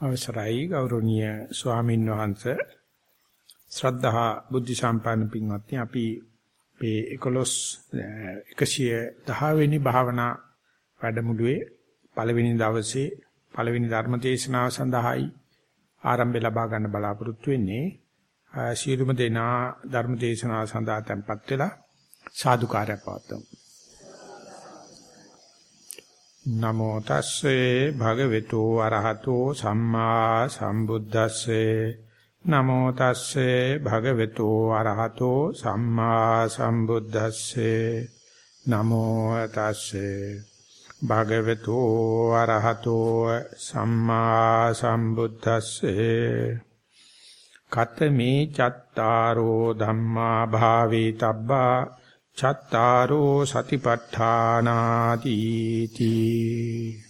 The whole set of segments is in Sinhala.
අවසරයි ගෞරවනීය ස්වාමින් වහන්සේ. ශ්‍රද්ධා බුද්ධ සම්පන්න පින්වත්නි අපි මේ 11 110 වෙනි භාවනා වැඩමුළුවේ පළවෙනි දවසේ පළවෙනි ධර්ම දේශනාව සඳහායි ආරම්භය ලබා ගන්න බලාපොරොත්තු වෙන්නේ. ශීරුම දෙනා ධර්ම දේශනාව සඳහා tempත් වෙලා සාදුකාරයක් පවත්වමු. නමෝ තස්සේ භගවතු අරහතෝ සම්මා සම්බුද්දස්සේ. නමෝ තස්සේ භගවතු අරහතෝ සම්මා සම්බුද්දස්සේ. නමෝ තස්සේ භගවතු අරහතෝ සම්මා සම්බුද්දස්සේ. කතමේ චත්තාරෝ ධම්මා භාවේ තබ්බා චත්තාරෝ සතිපට්ඨානාති තී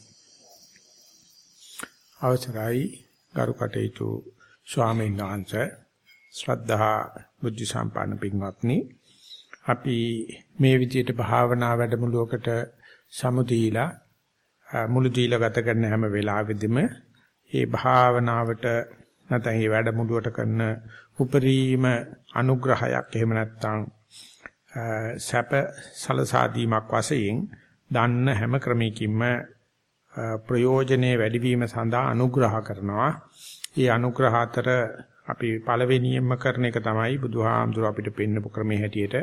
අවසරයි ගරුකටේතු ස්වාමීන් වහන්සේ. ශ්‍රද්ධා බුද්ධ සම්පන්න පින්වත්නි අපි මේ විදිහට භාවනා වැඩමුළුවකට සමුදීලා මුළු දීලා ගත කරන හැම වෙලාවෙදිම මේ භාවනාවට නැත්නම් මේ වැඩමුළුවට කරන උපරිම අනුග්‍රහයක් එහෙම නැත්නම් සැප සලසාදීමක් වශයෙන් දන්න හැම ක්‍රමයකින්ම ප්‍රයෝජනේ වැඩිවීම සඳහා අනුග්‍රහ කරනවා. ඒ අනුග්‍රහ අතර අපි පළවෙනියෙන්ම කරන එක තමයි බුදුහාමුදුර අපිට පෙන්නපු ක්‍රමයේ හැටියට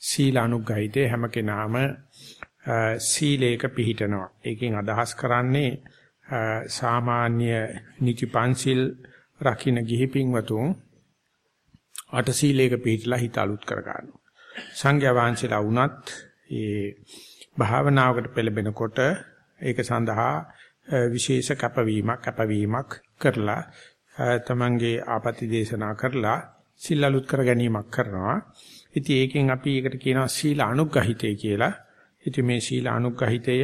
සීල අනුග්‍රහිතේ හැම කෙනාම සීලේක පිහිටනවා. ඒකෙන් අදහස් කරන්නේ සාමාන්‍ය නිති පන්සිල් රකින්න ගිහි පින්වතුන් අට සීලේක පිහිටලා හිත අලුත් කර ගන්නවා. සංඝයා වහන්සේලා වුණත් ඒ භාවනාවකට පෙළඹෙනකොට ඒක සඳහා විශේෂ කැපවීමක් කැපවීමක් කරලා තමන්ගේ ආපති දේශනා කරලා සිල් අලුත් කර ගැනීමක් කරනවා. ඉතින් ඒකෙන් අපි ඒකට කියනවා සීල අනුග්‍රහිතය කියලා. ඉතින් මේ සීල අනුග්‍රහිතය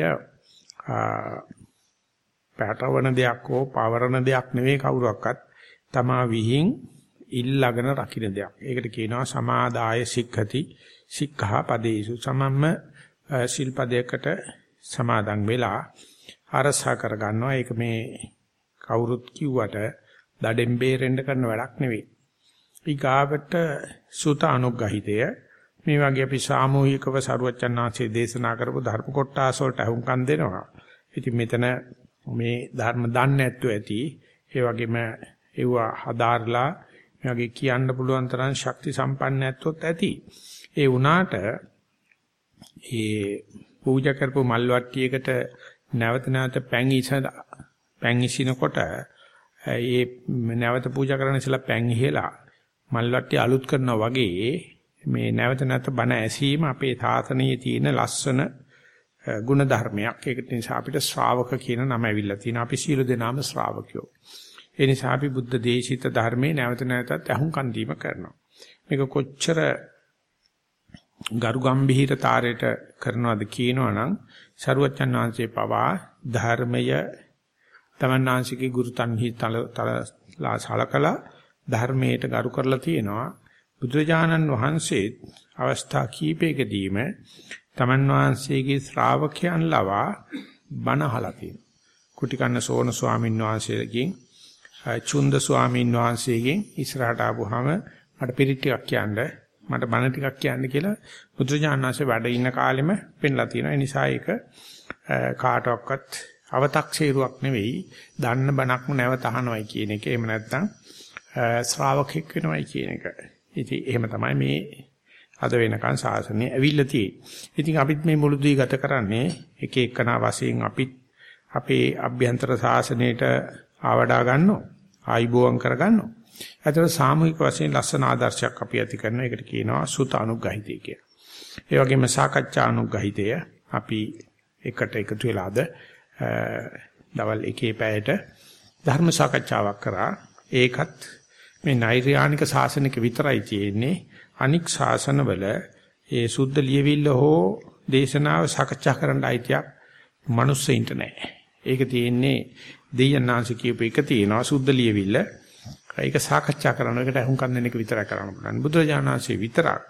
පැටවන දෙයක් හෝ පවරන දෙයක් නෙවෙයි කවුරක්වත් තමා විහිං ඉල්ලගෙන රකින්න දෙයක්. ඒකට කියනවා සමාදාය සික්ඛති සික්ඛා පදේසු සමම්ම සිල්පදයකට සමාදන් වෙලා අරසා කර ගන්නවා. ඒක මේ කවුරුත් කිව්වට දඩෙන් බේරෙන්න කරන වැඩක් නෙවෙයි. ඊගාවට සුත අනුග්‍රහිතය මේ වගේ අපි සාමූහිකව සරුවචනාංශයේ දේශනා කරපු ධර්ම කොටස් වලට අහුම්කම් දෙනවා. ඉතින් මෙතන මේ ධර්ම දන්නේ නැත්තු ඇති. ඒ වගේම ඒවා හදාarලා මේ වගේ කියන්න පුළුවන් තරම් ශක්ති සම්පන්න ඇත්තොත් ඇති. ඒ වුණාට ඒ පූජා කරපු මල් වට්ටියකට නැවත නැවත පැන් ඉස පැන් ඉසිනකොට ඒ නැවත පූජා කරන ඉස්සලා පැන් ඉහෙලා මල් වට්ටිය අලුත් කරනවා වගේ මේ නැවත නැවත බණ ඇසීම අපේ සාසනයේ තියෙන ලස්සන ගුණ ධර්මයක්. ඒක නිසා අපිට ශ්‍රාවක කියන නම ඇවිල්ලා තියෙනවා. අපි සීල දෙනාම ශ්‍රාවකයෝ. ඒ නිසා අපි බුද්ධ දේශිත ධර්මයේ නැවත නැවතත් අහුම්කන් දීම කරනවා. මේක කොච්චර ගරු ගම්භීර තාරයට කරනවද කියනවනම් සරුවච්චන් වහන්සේ පවා ධර්මය තමන්නාංශිකේ ගුරුතන්හි තලලා සලකලා ධර්මයට ගරු කරලා තියෙනවා. බුදුරජාණන් වහන්සේ අවස්ථා කීපයකදීම තමන් වහන්සේගේ ශ්‍රාවකයන් ලවා බණ අහලා තියෙනවා. කුටිකන්න සෝන ස්වාමීන් වහන්සේගෙන් චුන්ද ස්වාමීන් වහන්සේගෙන් ඉස්සරහට ආවොහම මට පිරිත් ටිකක් කියන්න මට බණ ටිකක් කියන්න කියලා බුදුරජාණන්සේ වැඩ ඉන්න කාලෙම පෙන්ලා තියෙනවා. ඒ නිසා ඒක කාටවත් අව탁සීරුවක් නෙවෙයි. දන්න බණක්ම නැවත අහනවයි කියන එක. එහෙම නැත්නම් ශ්‍රාවකෙක් වෙනවයි කියන එක. ඉතින් එහෙම තමයි මේ අද වෙනකන් සාසනය ඇවිල්ලා තියෙන්නේ. ඉතින් අපිත් මේ මුළු දී ගත කරන්නේ එක එකනා වශයෙන් අපිත් අපේ අභ්‍යන්තර සාසනයට ආවඩා ගන්නවා. ආයිබෝවන් කරගන්නවා. ඒතර සාමූහික වශයෙන් ලස්සන ආදර්ශයක් අපි ඇති කරන එකට කියනවා සුත අනුග්‍රහිතය කියලා. ඒ වගේම සාකච්ඡා අනුග්‍රහිතය අපි එකට එකතු වෙලාද දවල් එකේ පැයට ධර්ම සාකච්ඡාවක් කරා. ඒකත් මේ නෛර්යානික ශාසනික විතරයි තියෙන්නේ. අනික් ශාසනවල ඒ සුද්ධ ලියවිල්ල හෝ දේශනාව සාකච්ඡා කරන්න අයිතියක් මිනිස්සෙයින්ට නැහැ. ඒක තියෙන්නේ දෙයයන්ාංශ කියපු එක තියෙනවා සුද්ධ ලියවිල්ල. ඒක සාකච්ඡා කරන එකට අහුම්කම් දෙන එක විතරයි කරන්න පුළුවන්. බුදුරජාණන්සේ විතරක්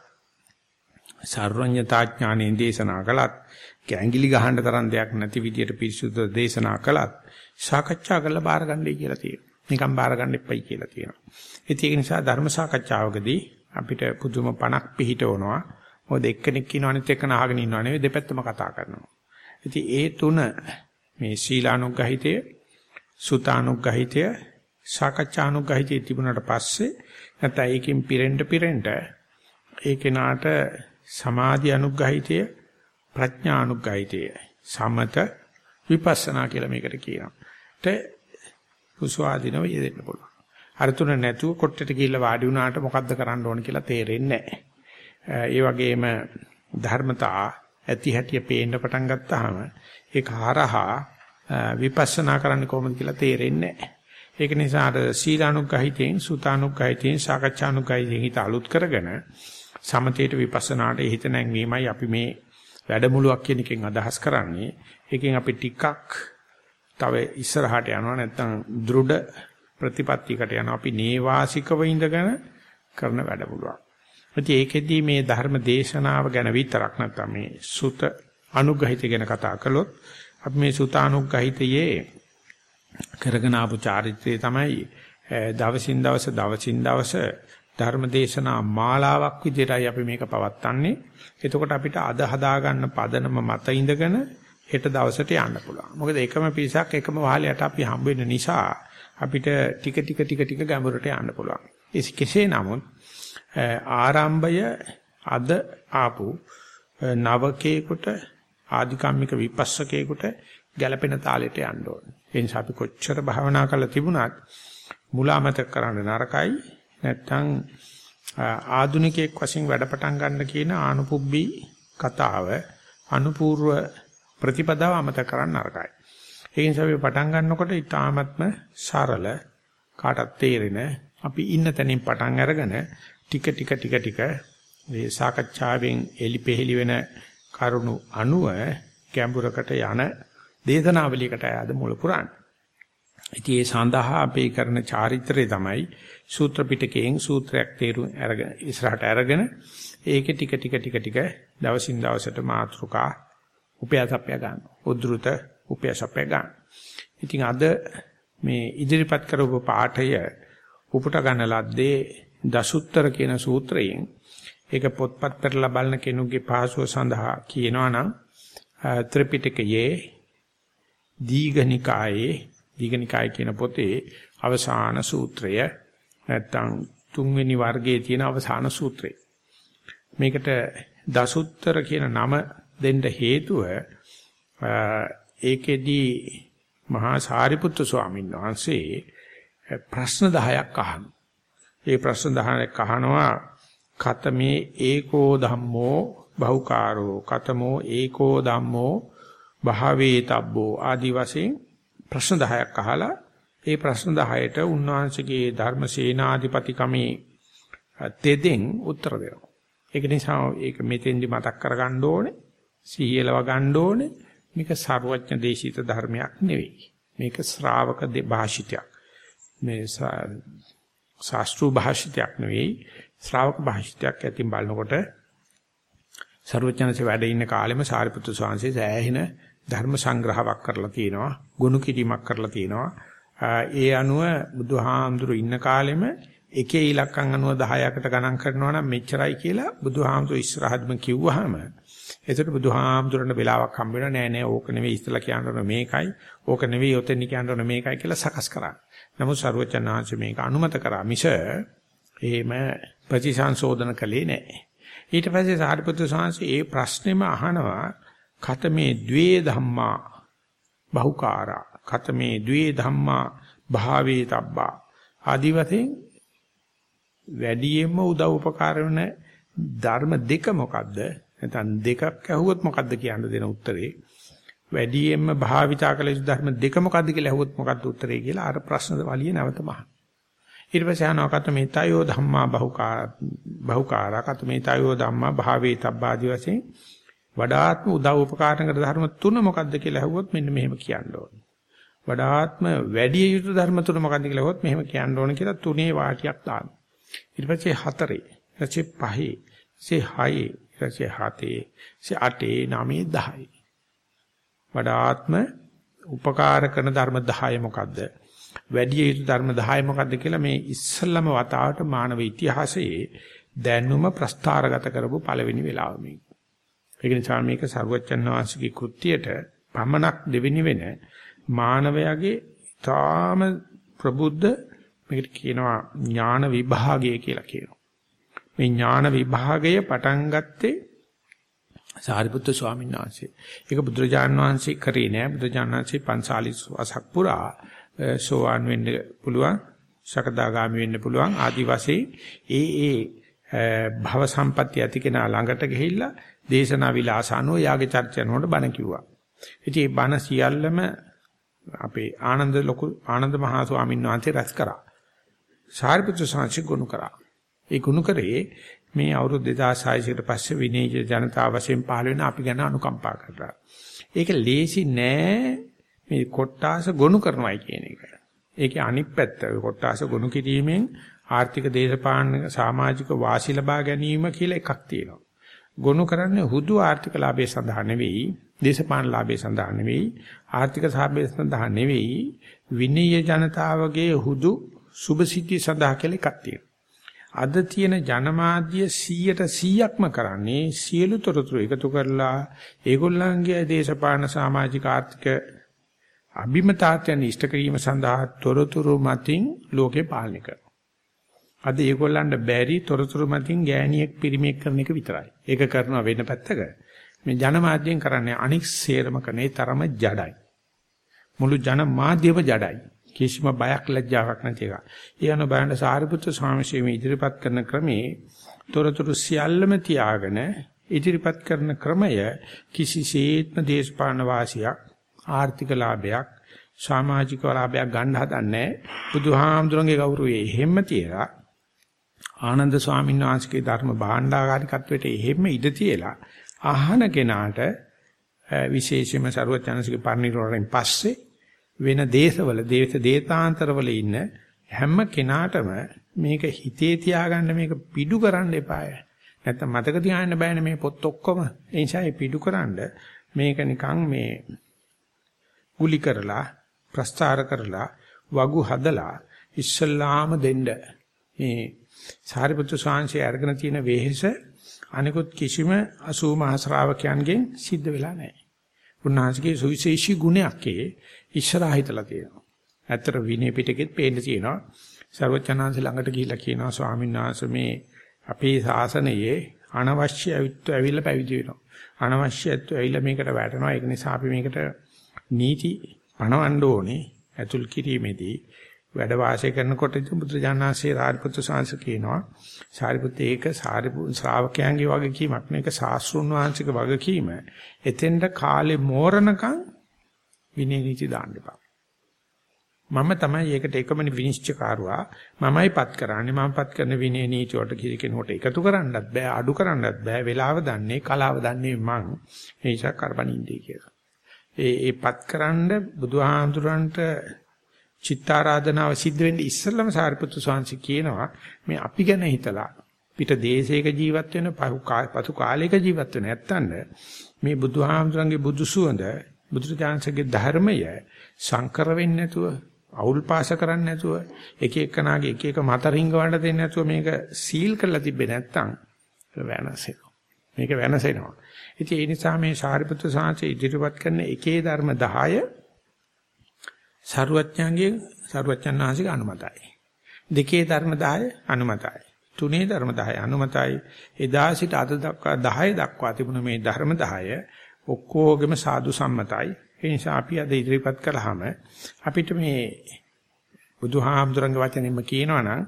සර්වඥතා ඥානෙන් දේශනා කළත්, ගැංගිලි ගහන්න තරම් දෙයක් නැති විදියට පිරිසුදු දේශනා කළත් සාකච්ඡා කරලා බාර ගන්නයි කියලා තියෙනවා. නිකන් බාර ගන්න එපයි කියලා තියෙනවා. ඉතින් ඒක නිසා ධර්ම සාකච්ඡාවකදී අපිට පුදුම පණක් පිහිටවනවා. මොකද එක්කෙනෙක් ඉන්නව අනිත් එක්කන අහගෙන ඉන්නව නෙවෙයි දෙපැත්තම කතා කරනවා. ඉතින් ඒ තුන මේ සීලානුග්‍රහිතය, සුතානුග්‍රහිතය, සාකච්ඡානුග්‍රහිතය තිබුණාට පස්සේ නැත්නම් ඒකෙන් පිරෙන්න පිරෙන්න ඒ කෙනාට සමාධි අනුග්‍රහිතය, ප්‍රඥා අනුග්‍රහිතය, සමත විපස්සනා කියලා මේකට කියනවා. ඒ කුසවාදීනව යෙදෙන්න පුළුවන්. අර තුන නැතුව කොට්ටට ගිහිල්ලා වාඩි වුණාට මොකද්ද කරන්න ඕන කියලා තේරෙන්නේ නැහැ. ඒ වගේම ධර්මතා ඇති හැටිය පේන්න පටන් ගත්තාම ඒක හරහා විපස්සනා කරන්න කොහොමද කියලා තේරෙන්නේ නැහැ. ඒක නිසා අර සීලානුග්‍රහිතෙන් සුතානුග්‍රහිතෙන් සාකච්ඡානුග්‍රහිතෙන් හිත අලුත් කරගෙන සමතේට විපස්සනාට හිත නැංවීමයි අපි මේ වැඩමුළුවක් කියන එකෙන් අදහස් කරන්නේ. ඒකෙන් අපි ටිකක් තව ඉස්සරහට යනවා නැත්නම් දෘಢ ප්‍රතිපත්තියකට යනවා අපි නේවාසිකව ඉඳගෙන කරන වැඩමුළුවක්. ඉතින් ඒකෙදී මේ ධර්ම දේශනාව ගැන විතරක් නැත්නම් මේ සුත අනුග්‍රහිත ගැන කතා කළොත් අපි මේ සුත අනුග්‍රහිතයේ කරගෙන ආපු චාරිත්‍රය තමයි දවසින් දවස දවසින් දවස ධර්ම දේශනා මාලාවක් විදිහටයි අපි මේක පවත්වන්නේ. එතකොට අපිට අද හදාගන්න පදනම මත ඉඳගෙන හෙට දවසට යන්න පුළුවන්. මොකද එකම පිරිසක් එකම වහලයට අපි හම්බ වෙන නිසා අපිට ටික ටික ටික ටික ගැඹුරට යන්න පුළුවන්. ඒ කෙසේ නමුත් ආරම්භය අද ආපු නවකේකට ආධිකම්මික විපස්සකේකට ගැළපෙන තාලෙට යන්න ඕනේ. ඒ නිසා අපි කොච්චර භාවනා කරලා තිබුණත් මුලාමතක කරන්න නරකයි. නැත්තම් ආදුනිකයෙක් වශයෙන් වැඩ පටන් ගන්න කියන ආනුපුබ්බි කතාව අනුපූර්ව ප්‍රතිපදාව අමතක කරන්න නරකයි. ඒ නිසා අපි පටන් ගන්නකොට ඊටාත්ම සරල කාටත් තේරෙන අපි ඉන්න තැනින් පටන් අරගෙන ටික ටික ටික ටික මේ සාකච්ඡාවෙන් එලිපෙහෙලි වෙන කරුණු අනුව ගැඹුරකට යන දේශනාවලියකට ආද මුල පුරාණ. ඉතින් ඒ සඳහා අපි කරන චාරිත්‍රය තමයි සූත්‍ර පිටකයෙන් සූත්‍රයක් තේරුම් අරගෙන ඉස්සරහට අරගෙන ඒකේ ටික ටික ටික ටික දවසින් දවසට මාතෘකා උපයාසප්පය ගන්න. උද්ෘත උපයාසප්පය ගන්න. ඉතින් අද මේ ඉදිරිපත් කරපු පාඨය උපුට ගන්න ලද්දේ දසුත්තර කියන සූත්‍රයෙන් ඒක පොත්පත් පෙරලා බලන කෙනෙකුගේ පහසුව සඳහා කියනවා නම් ත්‍රිපිටකයේ දීඝනිකායේ දීඝනිකාය කියන පොතේ අවසාන සූත්‍රය නැත්තම් තුන්වෙනි වර්ගයේ තියෙන අවසාන සූත්‍රය. මේකට දසුත්තර කියන නම දෙන්න හේතුව ඒකෙදී මහා සාරිපුත්තු ස්වාමීන් වහන්සේ ප්‍රශ්න 10ක් අහනවා. ඒ ප්‍රශ්න 10ක් අහනවා කතමේ ඒකෝ ධම්මෝ බහුකාරෝ කතමෝ ඒකෝ ධම්මෝ භාවේ තබ්බෝ ආදි වශයෙන් ප්‍රශ්න 10ක් අහලා ඒ ප්‍රශ්න 10ට උන්වහන්සේගේ ධර්මසේනාධිපතිකමේ තෙදෙන් උත්තර දෙනවා. ඒක නිසා ඒක මෙතෙන්දි මතක් කරගන්න ඕනේ. සිහියලව ගන්න ඕනේ. මේක ਸਰවඥ දේශිත ධර්මයක් නෙවෙයි. මේක ශ්‍රාවක භාෂිතයක්. මේ ශාස්ත්‍රු භාෂිතයක් නෙවෙයි. ශ්‍රාවක භාෂිතයක් ඇතින් බලනකොට ਸਰවඥන්සේ වැඩ ඉන්න කාලෙම සාරිපුත්‍ර ස්වාමීන් සෑහෙන ධර්ම සංග්‍රහයක් කරලා තියෙනවා. ගුණ කිරීමක් කරලා තියෙනවා. ඒ අනුව බුදුහාමුදුරු ඉන්න කාලෙම එකේ ඉලක්කම් අනුව 10කට ගණන් කරනවා නම් මෙච්චරයි කියලා බුදුහාමුදුරු ඉස්සරහදම කිව්වහම එතකොට බුදුහාමුදුරන වෙලාවක් හම්බ වෙනවා නෑ නෑ ඕක නෙවෙයි ඉස්සලා කියන්න මේකයි ඕක නෙවෙයි ඔතෙන් කියන්න මේකයි කියලා සකස් කරා. නමුත් සරුවචනාංශ මේක අනුමත කරා මිස එහෙම ප්‍රතිසංශෝධන කළේ නෑ. ඊට පස්සේ සාරිපුත්‍ර ස්වාමීන් ඒ ප්‍රශ්නේම අහනවා කතමේ ද්වේ ධම්මා බහුකාරා. කතමේ ද්වේ ධම්මා භාවේ තබ්බා. ආදි වශයෙන් වැඩියෙන්ම උදව් උපකාර වෙන ධර්ම දෙක මොකද්ද? නැත්නම් දෙකක් ඇහුවොත් මොකද්ද කියන්න දෙන උත්තරේ? වැඩියෙන්ම භාවිතා කළ යුතු ධර්ම දෙක මොකද්ද කියලා ඇහුවොත් මොකද්ද උත්තරේ කියලා අර ප්‍රශ්න වලිය නැවත මහන. ඊට පස්සේ අහනවා කත මේ තයෝ ධම්මා බහුකා බහුකාරා. කත මේ තයෝ ධම්මා භාවේ තබ්බාදි වශයෙන් වඩාත්ම උදව් උපකාරන කර ධර්ම තුන මොකද්ද කියලා ඇහුවොත් මෙන්න මෙහෙම කියන්න ඕනේ. වඩාත්ම වැඩි යුතු ධර්ම තුන මොකද්ද කියලා ඇහුවොත් මෙහෙම කියන්න ඕනේ කියලා තුනේ වාක්‍යයක් දාන්න ඊට පස්සේ හතරේ ඊට පස්සේ පහේ ඊට පස්සේ හයේ ඊටසේ හතේ ඊටසේ අටේ නවයේ 10යි වඩාත්ම උපකාර කරන ධර්ම 10 මොකද්ද? වැඩි යුතු ධර්ම 10 මොකද්ද කියලා මේ ඉස්සල්ලාම වතාවට මානව ඉතිහාසයේ දැනුම ප්‍රස්ථාරගත කරපු පළවෙනි වෙලාව මේක. ඒක නිසා මේක සරුවච්චන් වහන්සේගේ කෘත්‍යයට පමණක් දෙවෙනි වෙන මානවයාගේ තාම ප්‍රබුද්ධ මේකට කියනවා ඥාන විභාගය කියලා කියනවා. මේ ඥාන විභාගය පටන් ගත්තේ සාරිපුත්‍ර ස්වාමීන් වහන්සේ. ඒක බුදුරජාන් වහන්සේ කරේ නෑ. බුදුරජාන් වහන්සේ 45 වසක් පුරා සෝවාන් වෙන්න පුළුවන්, සකදාගාමි වෙන්න පුළුවන් ආදි වශයෙන් ඒ ඒ භව සම්පත්‍ය ඇති කෙනා ළඟට ගිහිල්ලා දේශනා විලාසano යාගේ චර්චනවලට බණ කිව්වා. ඉතින් මේ බණ සියල්ලම අපේ ආනන්ද ලොකු ආනන්ද මහා ස්වාමීන් වහන්සේ රැස් කරා. සාරිපුත්‍ර සාංශි ගුණ කරා. ඒ ගුණ කරේ මේ අවුරුදු 2600කට පස්සේ විනීජ ජනතාව වශයෙන් පහළ වෙන අපි ගැන අනුකම්පා කරලා. ඒක ලේසි නෑ මේ කොට්ටාස ගොනු කරනවායි කියන එක. ඒකේ අනිත් පැත්ත කොට්ටාස ගොනු කිරීමෙන් ආර්ථික දේශපාලන සමාජික වාසි ලබා ගැනීම කියලා එකක් තියෙනවා. ගොනු කරන්නේ හුදු ආර්ථික ලාභය සඳහා නෙවෙයි, දේශපාලන ලාභය සඳහා නෙවෙයි, ආර්ථික සාභය සඳහා නෙවෙයි, විනීය ජනතාවගේ හුදු සුභසිද්ධි සඳහා කියලා එකක් තියෙනවා. අද තියෙන ජනමාධ්‍ය 100ට 100ක්ම කරන්නේ සියලු තොරතුරු එකතු කරලා ඒගොල්ලන්ගේ දේශපාලන සමාජික ආර්ථික අභිමතාත්යන් ඉෂ්ට කිරීම සඳහා තොරතුරු මතින් ලෝකේ පාලනය කරනවා. අද ඒගොල්ලන්ට බැරි තොරතුරු මතින් ගෑණියෙක් පිරිමියෙක් කරන එක විතරයි. ඒක කරනවා වෙන පැත්තක. මේ ජනමාධ්‍යෙන් කරන්නේ අනික් සේරම කනේ තරම ජඩයි. මුළු ජනමාධ්‍යම ජඩයි. කිසිම බයක් ලැජ්ජාවක් නැති එක. ඒ අනුව බලන්න සාරිපුත්‍ර ස්වාමීන් වහන්සේ ඉදිරිපත් කරන ක්‍රමේ තොරතුරු සියල්ලම තියාගෙන ඉදිරිපත් කරන ක්‍රමය කිසිසේත්ම දේශපාලන වාසියක් ආර්ථික ලාභයක් සමාජික ලාභයක් ගන්න හදන්නේ බුදුහාමුදුරන්ගේ ගෞරවයේ එහෙම තියලා ආනන්ද ස්වාමීන් වහන්සේගේ ධර්ම භාණ්ඩාකාරිකත්වයට එහෙම ඉඩ තියලා අහන කෙනාට විශේෂයෙන්ම ਸਰවඥාන්සේගේ පරිනිර්වාණයෙන් පස්සේ වෙන දේශවල දේශ දේතාන්තරවල ඉන්න හැම කෙනාටම මේක හිතේ තියාගන්න මේක පිඩු කරන්න එපාය. නැත්තම් මතක තියාගන්න බෑනේ මේ පොත් ඔක්කොම. ඒ නිසා මේ පිඩු කරන්න මේක නිකන් මේ ගුලි කරලා ප්‍රස්තාර කරලා වගු හදලා ඉස්සල්ලාම දෙන්න මේ සාරිපුත්‍ර ස්වාමීන් අරගෙන තියෙන වෙහෙස අනිකුත් කිසිම 80 මහ ශ්‍රාවකයන්ගෙන් සිද්ධ වෙලා නැහැ. උන්වහන්සේගේ සුවිශේෂී ගුණයක් ඒ ඉස්සරහා හිටලා තියෙනවා. ඇත්තට විනය පිටකෙත් පේන්න තියෙනවා. සර්වචනාංශ ළඟට ගිහිල්ලා කියනවා ස්වාමීන් වහන්සේ මේ අපේ ශාසනයේ අනවශ්‍ය අවිත්ව ඇවිල්ලා පැවිදි වෙනවා. අනවශ්‍යත්ව ඇවිල්ලා මේකට වැටෙනවා. ඒක නිසා අපි මේකට නීති පනවන්න ඕනේ. ඇතුල් කිරීමේදී වැඩ වාසය කරනකොට බුදුජානනාංශේ සාරිපුත්‍ර සාංශ කියනවා සාරිපුත්‍ර ඒක සාරිපුත් ශ්‍රාවකයන්ගේ වගකීමක් නෙක ශාස්ත්‍රුන් වහන්සේගේ වගකීම. එතෙන්ට කාලේ මෝරණකම් විනය නීති දාන්න එපා. මම තමයි ඒකට එකම විනිශ්චයකාරුවා මමයි පත් කරන්නේ මම පත් කරන විනය නීති වලට කිසි කෙනෙකුට එකතු කරන්නත් බෑ අඩු කරන්නත් බෑ වෙලාව දන්නේ කලාව දන්නේ මං ඒ නිසා කරපණින්දී කියලා. ඒ ඒ පත්කරන්න බුදුහාඳුරන්ට චිත්තාරාධනාව සිද්ධ වෙන්නේ ඉස්සෙල්ලම සාරිපුත්තු ස්වාමීන් කියනවා මේ අපි ගැන හිතලා පිට දේශයක ජීවත් වෙන පසු කාලයක ජීවත් වෙන නැත්තඳ මේ බුදුහාමුදුරන්ගේ බුදු සුවඳ බුදුරජාණන්සේගේ ධර්මය සංකර වෙන්නේ නැතුව අවුල් පාස කරන්නේ නැතුව එක එකනාගේ එක එක මත රිංගවන්න දෙන්නේ නැතුව මේක සීල් කරලා තිබ්බේ නැත්තම් වෙනසෙනවා. මේක වෙනසෙනවා. ඉතින් ඒ නිසා මේ සාරිපුත්‍ර සාංශය ඉදිරිපත් කරන එකේ ධර්ම 10 සරුවච්ඥන්ගේ සරුවච්ඥාන්සේගේ අනුමතයි. දෙකේ ධර්ම 10 අනුමතයි. තුනේ ධර්ම 10 අනුමතයි. එදා සිට අද දක්වා 10 දක්වා තිබුණ මේ ධර්ම 10 ඔක්කොගෙම සාදු සම්මතයි. ඒ නිසා අපි අද ඉදිරිපත් කළාම අපිට මේ බුදුහාමුදුරන්ගේ වචනෙන්ම කියනවනම්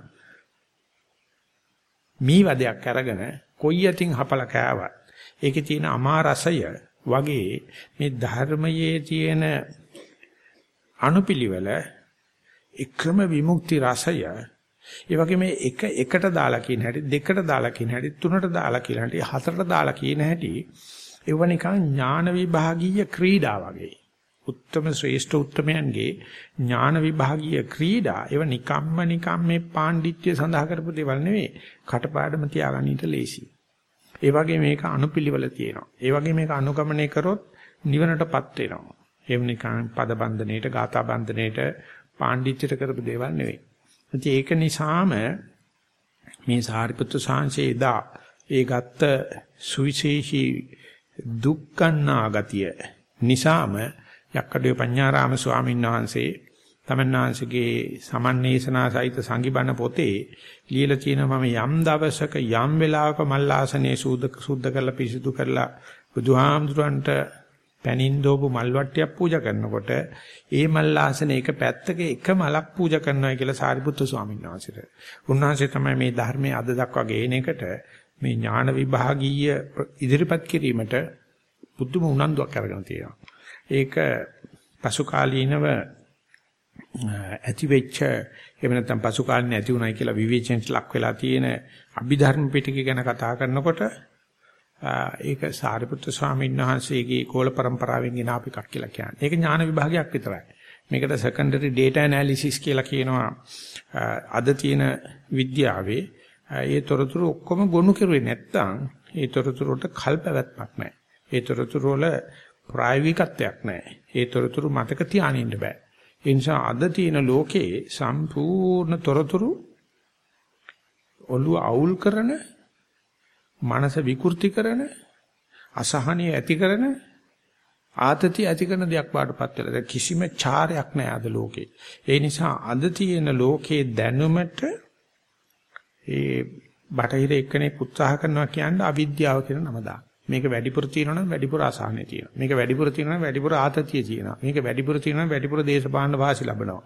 මේ වදයක් අරගෙන කොයි යටින් හපල කෑවත් ඒකේ තියෙන අමා රසය වගේ මේ ධර්මයේ තියෙන අනුපිළිවෙල එක්‍රම විමුක්ති රසය ඒ වගේ මේ එක එකට දාලා කියන හැටි දෙකට දාලා කියන හැටි තුනට දාලා කියන හැටි හතරට දාලා කියන හැටි ඒව නිකන් ඥාන විභාගීය ක්‍රීඩා වගේ. උත්තම ශ්‍රේෂ්ඨ උත්තමයන්ගේ ඥාන විභාගීය ක්‍රීඩා ඒව නිකම්ම නිකම් මේ පාණ්ඩිත්‍ය සඳහා කරපු දේවල් නෙවෙයි. කටපාඩම තියාගන්න ඊට ලේසි. ඒ වගේ මේක අනුපිළිවෙල තියෙනවා. ඒ වගේ මේක අනුගමනය කරොත් නිවනටපත් වෙනවා. එහෙම නිකන් පද බන්ධනයේට, ගාථා බන්ධනයේට, පාණ්ඩිත්‍යයට කරපු දේවල් නෙවෙයි. ඒක නිසාම මේ සාරිපුත්‍ර සාංශේ දා ඒ ගත්ත සුවිශේෂී දුක්ඛන්නා ගතිය නිසාම යක්කඩේ පඤ්ඤාරාම ස්වාමීන් වහන්සේ තමන්නාංශගේ සමන්නේසනා සහිත සංගිබණ පොතේ ලියලා තියෙනවා මම යම් දවසක යම් වෙලාවක මල්ලාසනේ සූද සුද්ධ කරලා පිරිසිදු කරලා බුදුහාමුදුරන්ට පැනින් දෝපු මල් වට්ටියක් පූජා කරනකොට ඒ මල්ලාසන එක පැත්තක එක මලක් පූජා කරනවා කියලා සාරිපුත්‍ර ස්වාමීන් වහන්සේට. උන්වහන්සේ තමයි මේ ධර්මයේ අද දක්වා ගේන එකට මේ ඥාන විභාගීය ඉදිරිපත් කිරීමට බුදුම උනන්දුවක් අරගෙන තියෙනවා. ඒක පසු කාලීනව ඇති වෙච්ච එහෙම නැත්නම් පසු කාලින ඇති උනායි කියලා විවේචනයට ලක් වෙලා තියෙන අභිධර්ම පිටකය ගැන කතා කරනකොට ඒක සාරිපුත්‍ර ස්වාමීන් වහන්සේගේ කෝල પરම්පරාවෙන් ගෙන ආපු එකක් කියලා කියන්නේ. ඒක ඥාන විභාගයක් විතරයි. මේකට secondary data analysis කියලා කියනවා. අද තියෙන විද්‍යාවේ ඒ තොරතුරු ඔක්කොම ගොනු කරුවේ නැත්තම් ඒ තොරතුරු වලට කල්පවත්මක් නැහැ. ඒ තොරතුරු වල ප්‍රායෝගිකත්වයක් නැහැ. ඒ තොරතුරු මතක තියානින්න බෑ. ඒ නිසා අද තියෙන ලෝකේ සම්පූර්ණ තොරතුරු ඔළුව අවුල් කරන මනස විකෘති කරන අසහනිය ඇති කරන ආතතිය ඇති කරන දෙයක් බාටපත් වෙලා කිසිම චාරයක් නැහැ අද ලෝකේ. ඒ නිසා අද තියෙන ලෝකේ දැනුමට ඒ බටහිර එක්කෙනෙක් උත්සාහ කරනවා කියන්නේ අවිද්‍යාව කියන නම දාන්න. මේක වැඩිපුර තියෙනවා නම් වැඩිපුර අසහනෙ තියෙනවා. මේක වැඩිපුර තියෙනවා නම් වැඩිපුර ආතතිය තියෙනවා. මේක වැඩිපුර තියෙනවා නම් වැඩිපුර දේශපාලන වාසි ලබනවා.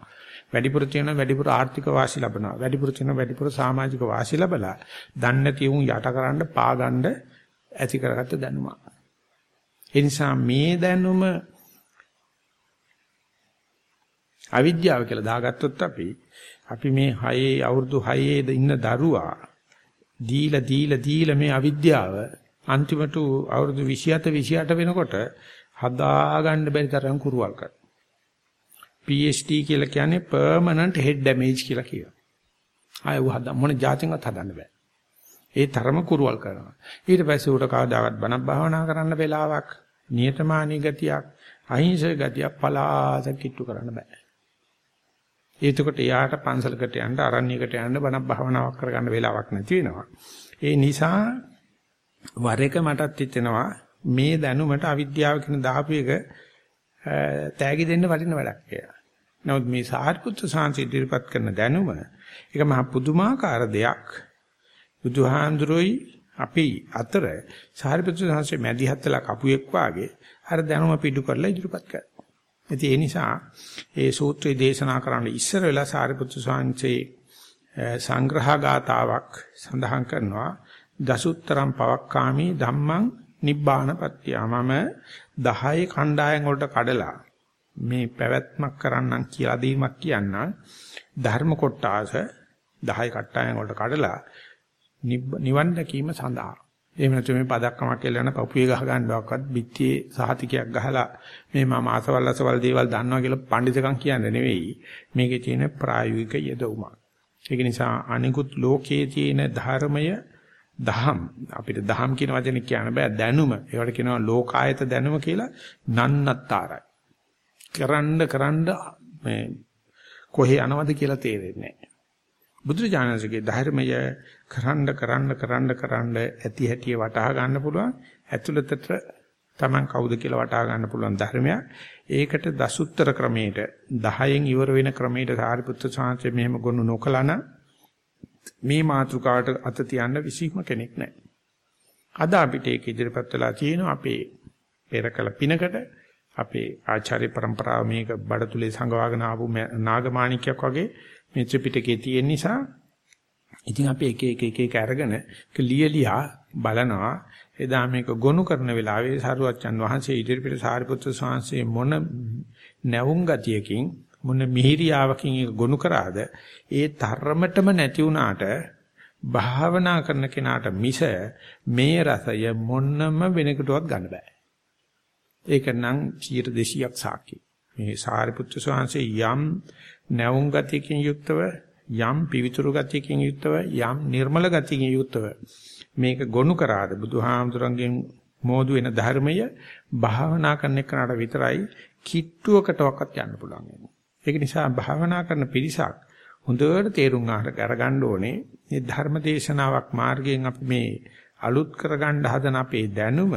වැඩිපුර තියෙනවා වැඩිපුර ආර්ථික වාසි ලබනවා. වැඩිපුර තියෙනවා වැඩිපුර සමාජික වාසි ලබලා දන්නේ තියුන් යටකරන්න පාගන්න ඇති කරගත්ත දැනුම. ඒ නිසා මේ දැනුම අවිද්‍යාව කියලා දාගත්තොත් අපි අපි මේ 6 අවුරුදු 6 ඉන්න දරුවා දීලා දීලා දීලා මේ අවිද්‍යාව අන්තිමට අවුරුදු 27 28 වෙනකොට හදා ගන්න බැරි තරම් කුරුවල් කරනවා. PhD කියලා කියන්නේ permanent head damage කියලා කියනවා. ආය උහද මොන જાතින්වත් හදන්න බෑ. ඒ තරම කුරුවල් කරනවා. ඊට පස්සේ උට කවදාවත් බණක් භාවනා කරන්න වෙලාවක්, නියතමානී ගතියක්, අහිංසක ගතියක් පලාස කිට්ටු කරන්න බෑ. ඒකට එයාට පන්සලකට යන්න, අරණ්‍යයකට යන්න බණක් භාවනාවක් කරගන්න වෙලාවක් නැති වෙනවා. ඒ නිසා වර එක මටත් හිතෙනවා මේ දැනුමට අවිද්‍යාව කියන දාපු එක තෑගි දෙන්න වටින වැඩක් කියලා. නමුත් මේ සාරිපුත්‍ර සාංශ ඉදිරිපත් කරන දැනුම ඒක මහ පුදුමාකාර දෙයක්. බුදුහාඳුරෝයි අපි අතර සාරිපුත්‍ර සාංශේ මැදිහත්ලා කපුවෙක් වාගේ අර දැනුම පිටු කරලා ඉදිරිපත් කරනවා. ඉතින් ඒ නිසා ඒ සූත්‍රය දේශනා කරන්න ඉස්සර වෙලා සාරිපුත්‍ර සාංශේ සංග්‍රහගාතාවක් සඳහන් කරනවා දසුත්තරම් පවක්කාමි ධම්මං නිබ්බානපත්තිය මම 10 කණ්ඩායම් වලට කඩලා මේ පැවැත්මක් කරන්නම් කියලා දීමක් කියන්න ධර්ම කොටාස 10 කණ්ඩායම් වලට කඩලා නිවන් දැකීම සඳහා. එහෙම නැත්නම් මේ පදක්කමක් කියලා යන පපුවේ ගහ ගන්නවක්වත් පිටියේ සහතිකයක් ගහලා මේ මම අසවල් අසවල් දේවල් දන්නවා කියලා පඬිතුකම් කියන්නේ නෙවෙයි. මේකේ තියෙන ප්‍රායෝගික යෙදවුමක්. ඒක නිසා අනිකුත් ලෝකයේ තියෙන ධර්මය දහම්. අපිට දහම් කියන වචනේ කියන්න බෑ. දැනුම. ඒවට කියනවා ලෝකායත දැනුම කියලා නන්නත්තරයි. කරන්න කරන්න මේ කොහේ යනවද කියලා තේරෙන්නේ නැහැ බුදුරජාණන්සේගේ ධර්මය කරන්න කරන්න කරන්න කරන්න ඇති හැටි වටහා ගන්න පුළුවන්. ඇතුළතට Taman කවුද කියලා වටහා ගන්න පුළුවන් ධර්මයක්. ඒකට දසුත්තර ක්‍රමයට 10න් ඉවර වෙන ක්‍රමයට සාරිපුත්‍ර සාංශය මෙහෙම ගොනු නොකලන මේ මාතෘකාවට අත තියන්න විසිම කෙනෙක් නැහැ. අද අපිට ඒක ඉදිරිපත් වෙලා තියෙනවා අපේ පෙරකල පිනකට අපේ ආචාර්ය પરම්පරාව මේක බඩතුලේ සංගවාගෙන ආපු නාගමාණික්යක් වගේ මේ ත්‍රිපිටකයේ තියෙන නිසා ඉතින් අපි එක එක එක එක අරගෙන ලියලියා බලනවා එදා මේක ගොනු කරන වෙලාවේ සාරුවච්චන් වහන්සේ ඉදිරිපිට සාරිපුත්‍ර ස්වාමීන් මොන නැවුම් ගතියකින් මොන මිහිරියාවකින් ඒක ගොනු කරාද ඒ තරමටම නැති වුණාට භාවනා කරන කෙනාට මිස මේ රසය මොන්නම වෙනකටවත් ගන්න බෑ. ඒක නම් 200ක් සාක්ෂි. මේ සාරිපුත්‍ර ස්වාමීන් යම් නැවුම් ගතියකින් යුක්තව යම් පිවිතුරු ගතියකින් යුක්තව යම් නිර්මල ගතියකින් යුක්තව මේක ගොනු කරාද බුදුහාමුදුරන්ගෙන් මෝදු වෙන ධර්මය භාවනා කරන එකට විතරයි කිට්ටුවකටවත් යන්න පුළුවන්. ඒක නිසා භාවනා කරන පිරිසක් හොඳට තේරුම් අරගන්න ඕනේ මේ ධර්ම දේශනාවක් මාර්ගයෙන් අපි මේ අලුත් කරගන්න හදන අපේ දැනුම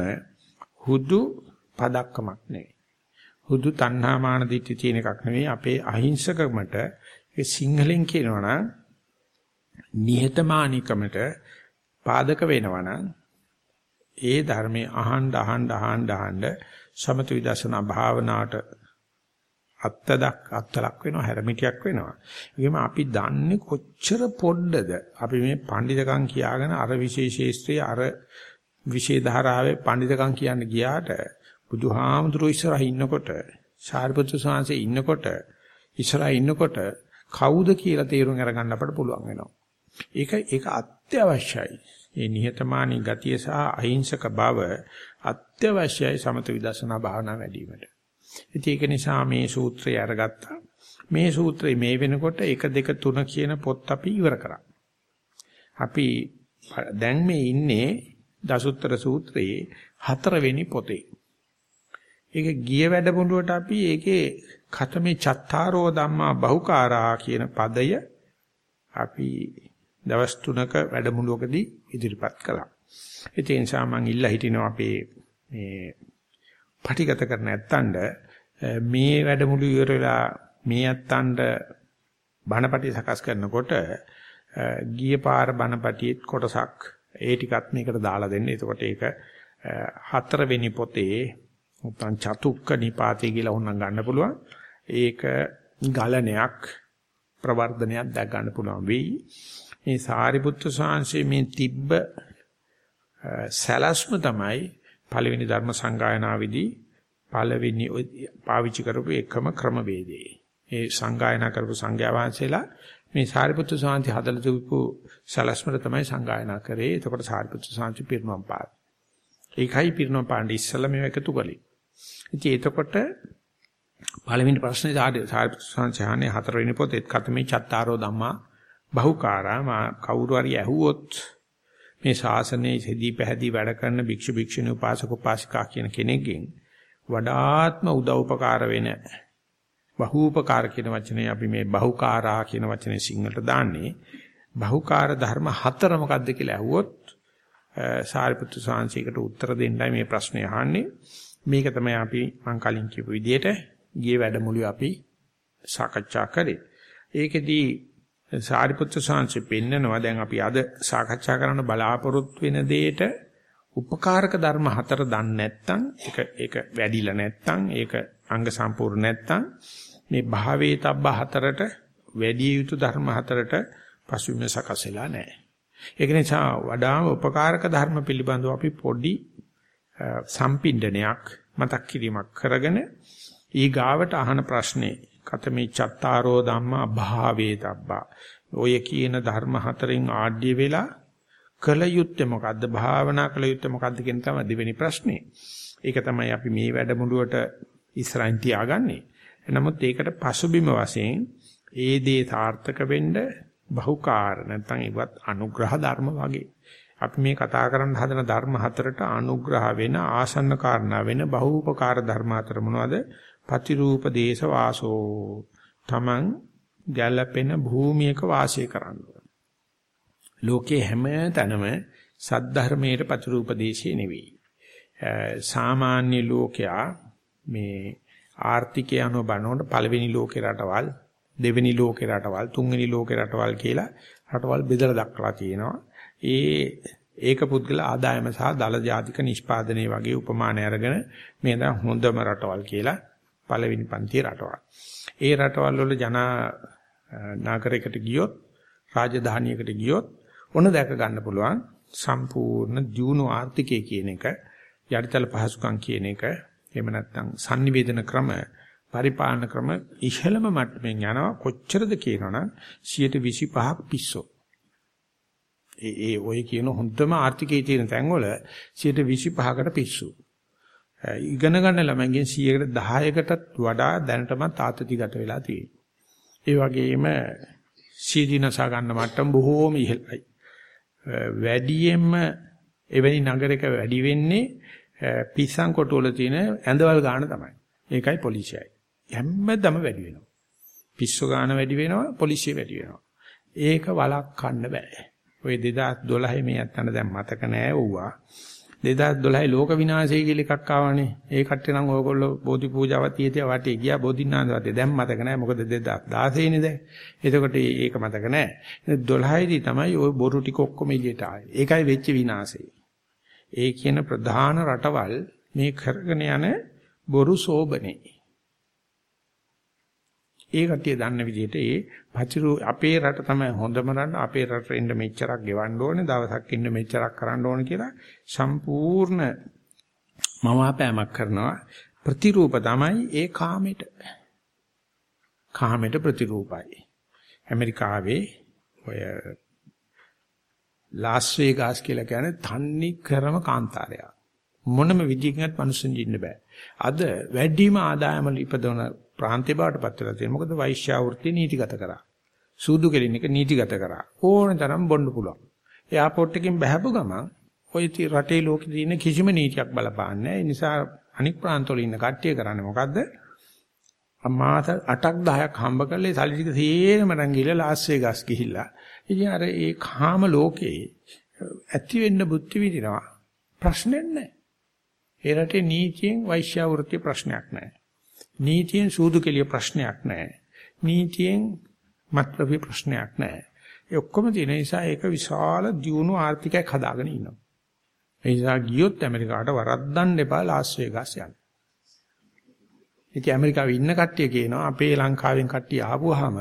හුදු පදක්කමක් නෙවෙයි. හුදු තණ්හා මාන දිට්ඨි තියෙන එකක් නෙවෙයි අපේ අහිංසකමට ඒ සිංහලෙන් කියනවනම් නිහතමානීකමට පාදක වෙනවනම් ඒ ධර්මයේ අහන්න අහන්න අහන්න අහන්න සමතු විදර්ශනා භාවනාවට අත්තදක් අත්තලක් වෙනවා හැරමිටියක් වෙනවා. ඒකම අපි දන්නේ කොච්චර පොඩ්ඩද අපි මේ පඬිතකම් කියාගෙන අර විශේෂේස්ත්‍රයේ අර විශේෂ ධාරාවේ පඬිතකම් කියන්න ගියාට බුදුහාමුදුරුවෝ ඉස්සරහ ඉන්නකොට සාරිපුත්‍ර ස්වාමීන් ඉන්නකොට ඉස්සරහ ඉන්නකොට කවුද කියලා තේරුම් අරගන්න අපට පුළුවන් වෙනවා. ඒක ඒක අත්‍යවශ්‍යයි. මේ නිහතමානී ගතිය සහ අහිංසක බව අත්‍යවශ්‍යයි සමත විදර්ශනා භාවනා වැඩිවීමට. ඉතින් ඒක නිසා මේ සූත්‍රය අරගත්තා. මේ සූත්‍රය මේ වෙනකොට 1 2 3 කියන පොත් අපි ඉවර කරා. අපි දැන් මේ ඉන්නේ දසුත්තර සූත්‍රයේ හතරවෙනි පොතේ. ඒක ගිය වැඩමුළුවට අපි ඒකේ කතමේ චත්තාරෝ ධම්මා බහුකාරා කියන පදය අපි දවස් 3ක වැඩමුළුවකදී ඉදිරිපත් කළා. ඒ නිසා මම ඉල්ලා හිටිනවා අපේ මේ පටිගත කර නැත්තඳ මේ වැඩමුළු ඉවර වෙලා මේ ඇත්තන්ට බණපටි සකස් කරනකොට ගිය පාර බණපටියේ කොටසක් ඒ ටිකත් මේකට දාලා දෙන්න. එතකොට ඒක හතරවෙනි පොතේ නැත්නම් චතුක්ක නිපාතේ කියලා උන්නම් ගන්න පුළුවන්. ඒක ගලණයක් ප්‍රවර්ධනයක් දැක් ගන්න පුළුවන් වෙයි. මේ සාරිපුත්‍ර සාංශයේ මේ තිබ්බ සැලැස්ම තමයි පළවෙනි ධර්ම සංගායනාවේදී පළවෙනි පාවිච්චි කරපු එකම ක්‍රමවේදේ. ඒ සංගායනා කරපු සංඝයා වහන්සේලා මේ සාරිපුත්‍ර සාන්ති හදලා තිබු සැලැස්මට තමයි සංගායනා කරේ. එතකොට සාරිපුත්‍ර සාන්ති පිරිනොම් පාන. ඒකයි පිරිනොම් පාන්න ඉස්සෙල්ලා මේව එකතු කළේ. ඉතින් එතකොට පළවෙනි ප්‍රශ්නේ සාරිපුත්‍ර සාන්ති ආනේ හතරවෙනි පොතේ කතමේ චත්තාරෝ ධම්මා බහුකාරා මා කවුරු හරි ඇහුවොත් මේ ශාසනයේ සෙදී පැහැදී වැඩ කරන භික්ෂු භික්ෂුණී උපාසක උපාසිකා කියන කෙනෙක්ගෙන් වඩාත්ම උදව්පකාර වෙන බහූපකාර කියන වචනේ අපි මේ බහුකාරා කියන වචනේ සිංහලට දාන්නේ. බහුකාර ධර්ම හතර මොකක්ද කියලා ඇහුවොත් සාරිපුත්තු සාංශයකට උත්තර දෙන්නයි මේ ප්‍රශ්නේ අහන්නේ. මේක තමයි අපි මං කලින් කියපු විදිහට ගියේ වැඩමුළුවේ අපි සාකච්ඡා කරේ. ඒකෙදී සාරිපුත්‍ර සාංශෙ පෙන්නනවා. දැන් අපි අද සාකච්ඡා කරන්න බලාපොරොත්තු වෙන දෙයට උපකාරක ධර්ම හතර දන්නේ නැත්නම් ඒක ඒක වැඩිලා නැත්නම් ඒක අංග සම්පූර්ණ නැත්නම් මේ භාවයේ තබ්බ හතරට වැඩි යුතු ධර්ම හතරට පසුබිම සකසලා නැහැ. ඒක නිසා වඩාම උපකාරක ධර්ම පිළිබඳව අපි පොඩි සම්පින්ඩනයක් මතක් කිරීමක් කරගෙන ඊ ගාවට අහන ප්‍රශ්නේ කතමේ චත්තාරෝ ධම්මා භාවේ තබ්බා. ඔය කියන ධර්ම හතරෙන් ආඩ්‍ය වෙලා කල යුත්තේ මොකද්ද? භාවනා කල යුත්තේ මොකද්ද කියන තමයි දෙවෙනි ප්‍රශ්නේ. ඒක තමයි අපි මේ වැඩමුළුවට ඉස්සරහින් තියාගන්නේ. නමුත් ඒකට පසුබිම වශයෙන් ඒ දේ සාර්ථක වෙන්න බහුකාර නැත්නම් ඒවත් අනුග්‍රහ ධර්ම වගේ. අපි මේ කතා කරන්න හදන ධර්ම හතරට අනුග්‍රහ වෙන ආසන්න කාරණා වෙන බහූපකාර ධර්ම හතර මොනවද? පතිරූප දේශ වාසෝ තමන් ගැළපෙන භූමියක වාසය කරන්න ලෝකේ හැම තැනම සද්ධර්මයේ ප්‍රතිරූප දේශේ නෙවෙයි සාමාන්‍ය ලෝකයා මේ ආර්ථිකය අනුව බලනකොට පළවෙනි ලෝකේ රටවල් දෙවෙනි ලෝකේ රටවල් තුන්වෙනි ලෝකේ රටවල් කියලා රටවල් බෙදලා දක්වලා තියෙනවා ඒ ඒක පුද්ගල ආදායම සහ දල ජාතික නිෂ්පාදනයේ වගේ උපමාන අරගෙන මේ දැන් හොඳම රටවල් කියලා පළවෙනි පන්තියේ රටවල්. ඒ රටවල් වල ජනා නාගරිකයට ගියොත් රාජධානියකට ගියොත් ඔන්න දැක ගන්න පුළුවන්. සම්පූර්ණ දියුණු ආර්ථිකය කියන එක යටිතල පහසුකම් කියන එක එහෙම නැත්නම් sannivedana ක්‍රම පරිපාලන ක්‍රම ඉහළම මට්ටමින් යනවා. කොච්චරද කියනවනම් 125ක් පිස්සෝ. ඒ ඒ ඔය කියන හොඳම ආර්ථිකයේ තියෙන තැන්වල 125කට පිස්සු. ඉගෙන ගන්න ළමයින්ගෙන් 100කට 10කටත් වඩා දැනටමත් ආතතිගත වෙලා තියෙනවා. ඒ වගේම සීදීනස ගන්න මට්ටම බොහෝම ඉහළයි. වැඩියෙන්ම එවැනි නගරයක වැඩි වෙන්නේ පිස්සන් කොටුවල තියෙන ඇඳවල් ගන්න තමයි. ඒකයි පොලිසියයි. හැමදම වැඩි වෙනවා. පිස්සු ගාන වැඩි වෙනවා, පොලිසිය වැඩි වෙනවා. ඒක වළක්වන්න බෑ. ඔය 2012 මේ අතන දැන් මතක නෑ වුණා. 2012 ලෝක විනාශය කියලා එකක් ආවනේ. ඒ කට්ටිය නම් ඕගොල්ලෝ බෝධි පූජාවක් තියතිය වටේ ගියා බෝධිනාන්ද වටේ. දැන් මතක නැහැ. මොකද 2016 නේ දැන්. එතකොට ඒක මතක නැහැ. 12 දී තමයි ওই බොරු ටික ඔක්කොම එළියට ආවේ. ඒකයි වෙච්ච විනාශය. ඒ කියන ප්‍රධාන රටවල් මේ කරගෙන යන බොරු සෝබනේ. ඒ කට්ටිය දන්න විදිහට ඒ පචිරු අපේ රට තමයි හොඳම රට අපේ රටේ ඉන්න මෙච්චරක් ගෙවන්න ඕනේ දවසක් ඉන්න මෙච්චරක් කරන්න ඕනේ කියලා සම්පූර්ණ මවාපෑමක් කරනවා. ප්‍රතිරූප තමයි ඒ කාමෙට කාමෙට ප්‍රතිරූපයි. ඇමරිකාවේ ඔය ලාස් වේගාස් කියලා කියන්නේ තන්නේ ක්‍රම කාන්තාරයක්. මොනම විදිහකින්වත් මිනිස්සුන් ඉන්න බෑ. අද වැඩිම ආදායම ඉපදවන ප්‍රාන්තය බවට පත් වෙලා තියෙනවා. මොකද වෛශ්‍යාවෘත්තිය නීතිගත කරා. සූදු කෙලින් එක නීතිගත කරා. ඕන තරම් බොන්න පුළුවන්. එයාපෝට් එකකින් බහැපු ගමන් ওই රටේ ලෝකෙ තියෙන කිසිම නීතියක් බලපාන්නේ නැහැ. ඒ නිසා අනික් ප්‍රාන්තවල ඉන්න කට්ටිය කරන්නේ මොකද්ද? මාස 8ක් 10ක් හම්බ කරලා ඒ සල්ලි ටික සේරම රංගිලා ලාස් වේගස් ගිහිල්ලා. ඉතින් අර ඒ කාම ලෝකේ ඇති වෙන්න බුද්ධි විදිනවා. ප්‍රශ්නයක් නැහැ. ඒ රටේ නීතියෙන් වෛශ්‍යාවෘත්ති ප්‍රශ්නයක් නැහැ. නීතියෙන් සූදු කෙලිය ප්‍රශ්නයක් නැහැ. නීතියෙන් මත්ද්‍රව්‍ය ප්‍රශ්නයක් නැහැ. ඒ ඔක්කොම තියෙන නිසා ඒක විශාල දියුණු ආර්ථිකයක් හදාගෙන ඉන්නවා. ඒ නිසා ගියොත් ඇමරිකාවට වරද්දන්න එපා ලාස් වේගස් යන්න. ඉතින් ඇමරිකාවේ ඉන්න කට්ටිය කියනවා අපේ ලංකාවෙන් කට්ටිය ආපුවාම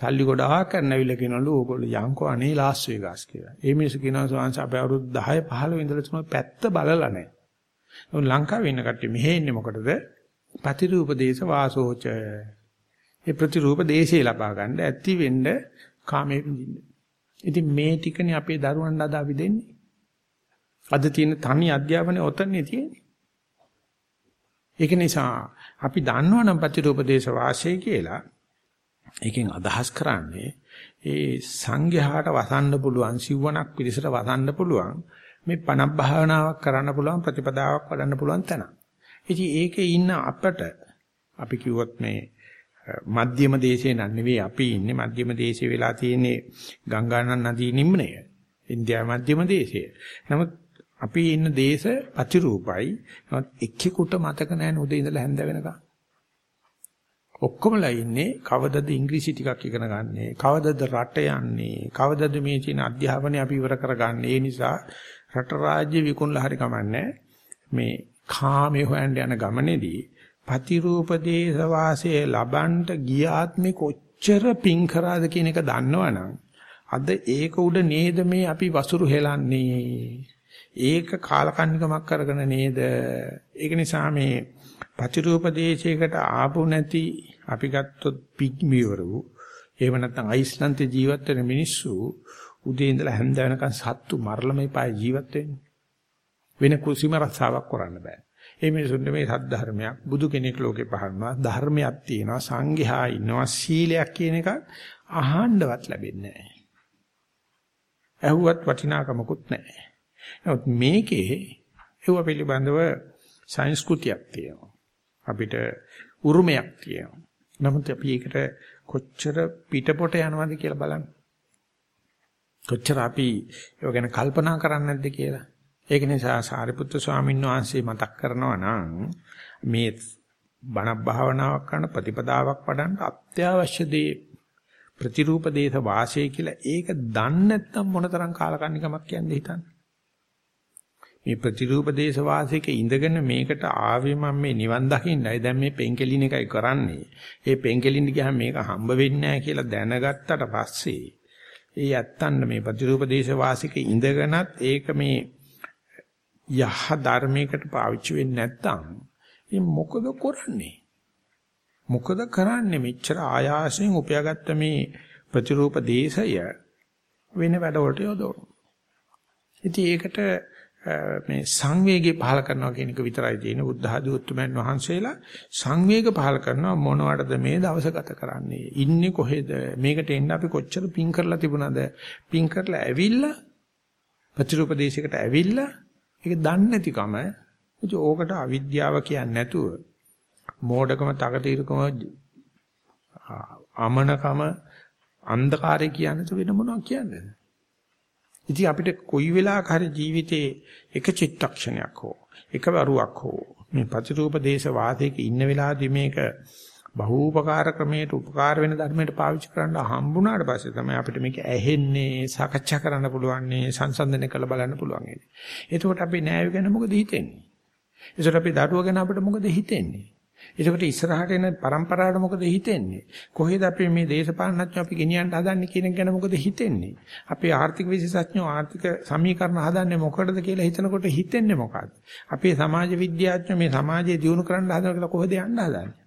සල්ලි ගොඩාක් කරනවිල කියනලු ඕගොල්ලෝ යංකෝ අනේ ලාස් වේගස් කියලා. ඒ මිනිස්සු කියනවා සෝංශ අපේ අවුරුදු 10 15 ඉඳලා තුන පැත්ත බලලා නැහැ. ලංකාවේ ඉන්න කට්ටිය මෙහෙ ඉන්නේ මොකටද? ප්‍රතිරූප දේශ වාසෝච. ඒ ප්‍රතිරූප දේශේ ලබා ගන්න ඇති වෙන්න කාමයේ විඳින්න. ඉතින් මේ ටිකනේ අපේ දරුවන්ට අද අපි දෙන්නේ. අද තියෙන තනි අධ්‍යාපනය ඔතනනේ තියෙන්නේ. ඒක නිසා අපි දන්නවනම් ප්‍රතිරූප දේශ වාසය කියලා ඒකෙන් අදහස් කරන්නේ ඒ සංඝයාට වසන්න පුළුවන් සිවණක් පිළිසට වසන්න පුළුවන් මේ පණක් භාවනාවක් කරන්න පුළුවන් ප්‍රතිපදාවක් වඩන්න පුළුවන් තැන. ඉතින් ඒකේ ඉන්න අපට අපි කිව්වොත් මේ මධ්‍යම දේශේ නන් නෙවෙයි අපි ඉන්නේ මධ්‍යම දේශේ වෙලා තියෙන්නේ ගංගානන් නදී නිම්නය. ඉන්දියා මධ්‍යම දේශය. නමුත් අපි ඉන්න දේශ ප්‍රතිරූපයි. නමුත් එක්කෙකුට මතක නැහැ උදේ ඉඳලා හැන්ද වෙනකම්. ඔක්කොමලා ඉන්නේ කවදද ඉංග්‍රීසි ටිකක් ඉගෙන ගන්නෙ කවදද රට යන්නේ කවදද මේ තියෙන අධ්‍යාපනය අපි ඉවර කරගන්නේ ඒ නිසා රට රාජ්‍ය විකුණලා හරි කමන්නේ මේ කාමයේ හොයන්න යන ගමනේදී පතිරූප දේශ වාසයේ ලබන්ට ගියාත්මේ කොච්චර පිං කරාද කියන එක දන්නවනම් අද ඒක උඩ නේද මේ අපි වසුරු හෙලන්නේ? ඒක කාලකන්නිකමක් කරගෙන නේද? ඒක නිසා මේ පතිරූප දේශයකට ආපු නැති අපි ගත්තොත් පිග්මිවරු එහෙම නැත්නම් අයිස්ලන්තේ ජීවත් වෙන මිනිස්සු උදේ ඉඳලා හැන්ද වෙනකන් සත්තු මරලමයි පාය ජීවත් වෙන්නේ. වෙන කුසිම රස්සාවක් කරන්න බෑ. ඒ මිනිසුන්ට මේ සද්ධර්මයක් බුදු කෙනෙක් ලෝකේ පහරනවා ධර්මයක් තියෙනවා සංඝයා ඉන්නවා සීලයක් කියන එක අහන්නවත් ලැබෙන්නේ නැහැ. ඇහුවත් වටිනාකමකුත් නැහැ. නමුත් මේකේ ඒව පිළිබඳව සංස්කෘතියක් තියෙනවා. අපිට උරුමයක් තියෙනවා. නමුත් අපි ඒකට කොච්චර පිටපොට යනවද කියලා බලන්න. කොච්චර අපි ඒව ගැන කල්පනා කරන්නේ නැද්ද කියලා. ඒක නිසා සාරිපුත්‍ර ස්වාමීන් වහන්සේ මතක් කරනවා නම් මේ බණ භාවනාවක් කරන ප්‍රතිපදාවක් වඩන්න අත්‍යවශ්‍ය දේ ප්‍රතිරූප දේශ වාසය කියලා ඒක දන්නේ නැත්නම් මොනතරම් කාලකන්නිකමක් කියන්නේ හිතන්නේ. මේ ප්‍රතිරූප දේශ වාසයක ඉඳගෙන මේකට ආවේ මම මේ නිවන් දකින්නයි. දැන් මේ පෙන්කෙලින් එකයි කරන්නේ. ඒ පෙන්කෙලින් ගියාම මේක හම්බ වෙන්නේ නැහැ කියලා දැනගත්තට පස්සේ ඒ ඇත්තන්න මේ ප්‍රතිරූප දේශ වාසික ඉඳගෙනත් ඒක මේ යහ ධර්මයකට පාවිච්චි වෙන්නේ නැත්නම් ඉතින් මොකද කරන්නේ? මොකද කරන්නේ? මෙච්චර ආයාසයෙන් උපයාගත්ත මේ ප්‍රතිරූප දේශය වෙන වැඩවලට යොදවනවා. ඉතින් ඒකට මේ සංවේගය පහල කරනවා කියන එක විතරයි තියෙන්නේ. බුද්ධ ආදී උතුම්යන් වහන්සේලා සංවේග පහල කරනවා මොනවටද මේ දවස ගත කරන්නේ? ඉන්නේ කොහෙද? මේකට එන්න අපි කොච්චර පින් කරලා තිබුණාද? පින් කරලා ඇවිල්ලා ප්‍රතිරූප දේශයකට ඇවිල්ලා ඒක දන්නේ නැතිකම ඉතින් ඕකට අවිද්‍යාව කියන්නේ නැතුව මෝඩකම තකතිරකම අමනකම අන්ධකාරය කියන්නේ වෙන මොනවද කියන්නේ? ඉතින් අපිට කොයි වෙලාවක හරි ජීවිතේ එක චිත්තක්ෂණයක් හෝ එක වරුවක් හෝ මේ ප්‍රතිරූප දේශ වාසයක ඉන්න වෙලාවදී මේක බහූපකාර ක්‍රමයට උපකාර වෙන ධර්මයට පාවිච්චි කරන්න හම්බුණාට පස්සේ තමයි අපිට මේක ඇහෙන්නේ සාකච්ඡා කරන්න පුළුවන් සංසන්දනය කරලා බලන්න පුළුවන් ඉන්නේ. එතකොට අපි නෑව ගැන මොකද හිතෙන්නේ? එතකොට අපි දරුවා ගැන අපිට මොකද හිතෙන්නේ? එතකොට ඉස්සරහට එන પરම්පරාවට මොකද හිතෙන්නේ? කොහෙද අපි මේ දේශපාලනඥයෝ අපි ගෙනියන්න හදන්නේ කියන එක ගැන මොකද හිතෙන්නේ? අපි ආර්ථික විශේෂඥයෝ ආර්ථික සමීකරණ හදන්නේ මොකටද කියලා හිතනකොට හිතෙන්නේ මොකක්ද? අපි සමාජ විද්‍යාඥයෝ මේ සමාජය දියුණු කරන්න හදනකොට කොහෙද යන්න හදන්නේ?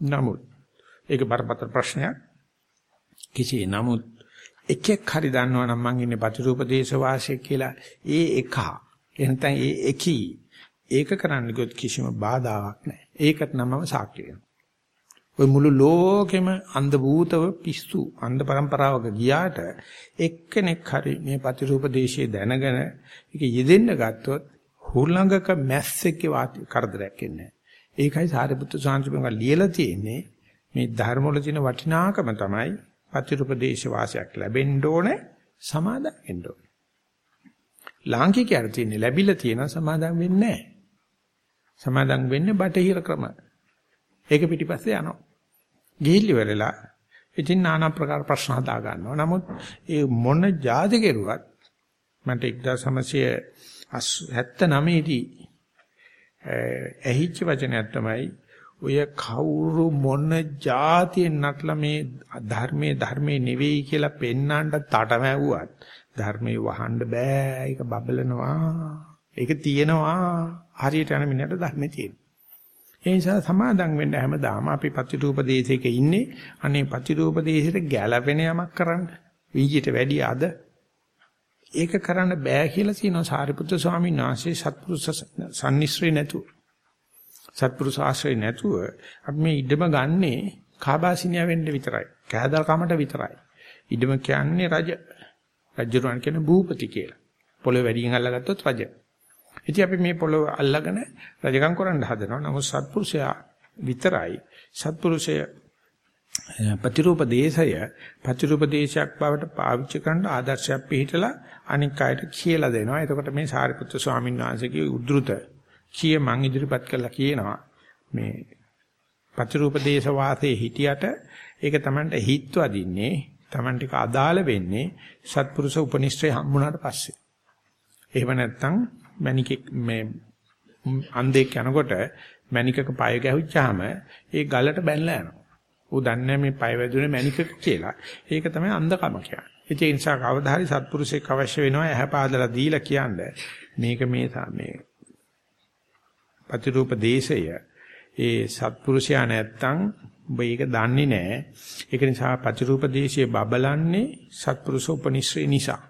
නමුත් ඒක බරපතල ප්‍රශ්නයක්. කිසි නමුත් එකෙක් හරි දන්නවනම් මං ඉන්නේ ප්‍රතිරූප දේශ වාසය කියලා ඒ එක එහෙනම් ඒ එකී ඒක කරන්න ගියොත් කිසිම බාධාවක් නැහැ. ඒකට නම් මම සාක්ෂි වෙනවා. මුළු ලෝකෙම අන්ධ භූතව පිස්සු අන්ධ પરම්පරාවක ගියාට එක්කෙනෙක් හරි මේ ප්‍රතිරූප දේශයේ දැනගෙන ඒක යෙදෙන්න ගත්තොත් හුළඟක මැස්සෙක්ගේ කරදරයක් එන්නේ ඒකයි සාරිපුත්‍ර සාංශිපංගා ලියලා තියෙන්නේ මේ ධර්ම වල තියෙන වටිනාකම තමයි පතිරූපදේශ වාසයක් ලැබෙන්න ඕනේ සමාදම් වෙන්න ඕනේ. ලාංකිකයර තියෙන්නේ ලැබිලා තියෙන සමාදම් වෙන්නේ නැහැ. සමාදම් වෙන්නේ බටහිර ක්‍රම. ඒක පිටිපස්සේ යනවා. ගිහිලි වෙරලා ඉතින් নানা ප්‍රකාර ප්‍රශ්න හදා ගන්නවා. නමුත් ඒ මොන જાති කෙරුවත් මට 1979 දී ඇහිච්ච වචනයක් තමයි ඔය කවුරු මොන જાතියෙන් නටලා මේ ධර්මයේ ධර්මයේ නෙවෙයි කියලා පෙන්නන්න තටමැව්වත් ධර්මයේ වහන්න බෑ ඒක බබලනවා ඒක තියෙනවා හරියට යන මිනිහට ධර්මයේ තියෙනවා. ඒ නිසා සමාදම් වෙන්න හැමදාම අපි ප්‍රතිරූප දේශයක ඉන්නේ. අනේ ප්‍රතිරූප දේශයට ගැළපෙන යමක් කරන්න. වීජිට වැඩි අද ඒක කරන්න බෑ කියලා කියනවා සාරිපුත්‍ර ස්වාමීන් වහන්සේ සත්පුරුෂ සම්නිස්ත්‍රේ නැතුව. සත්පුරුෂ ආශ්‍රය නැතුව අපි මේ ඉඩම ගන්නේ කාබාසිනියා වෙන්න විතරයි. කෑදල් කමට විතරයි. ඉඩම කියන්නේ රජ. රජුරන් කියන්නේ භූපති කියලා. පොළොවේ වැඩියෙන් අල්ලගත්තොත් රජ. ඉතින් අපි මේ පොළොව අල්ලගෙන රජකම් කරන්න හදනවා. නමුත් සත්පුරුෂයා විතරයි සත්පුරුෂය ප්‍රතිරූප දේශය ප්‍රතිරූප දේශයක් බවට පාවිච්චි කරන ආදර්ශයක් පිළිහිටලා අනික් අයට කියලා දෙනවා. එතකොට මේ සාරිපුත්‍ර ස්වාමීන් වහන්සේගේ උද්දෘත කිය මං ඉදිරිපත් කළා කියනවා. මේ ප්‍රතිරූප දේශ වාසයේ හිටියට ඒක Tamanට හිත් වදින්නේ Tamanට අදාළ වෙන්නේ සත්පුරුෂ උපනිශ්‍රේ හම්බුණාට පස්සේ. එහෙම නැත්නම් මණිකෙක් මේ අන්දෙක් යනකොට මණිකක පය ගැහුච්චාම ඒ ගලට බැනලා යනවා. ඌ දන්නේ මේ පය වැදුනේ මණිකක කියලා. ඒක තමයි අන්ධකම කියන්නේ. ඒ නිසා කවදා හරි සත්පුරුෂයෙක් අවශ්‍ය වෙනවා ඇහැ පාදලා දීලා කියන්නේ මේක මේ මේ ප්‍රතිරූප දේශය ඒ සත්පුරුෂයා නැත්තම් ඔබ ඒක දන්නේ නැහැ. ඒක නිසා ප්‍රතිරූප දේශයේ බබලන්නේ සත්පුරුෂ උපනිශ්‍රේ නිසා.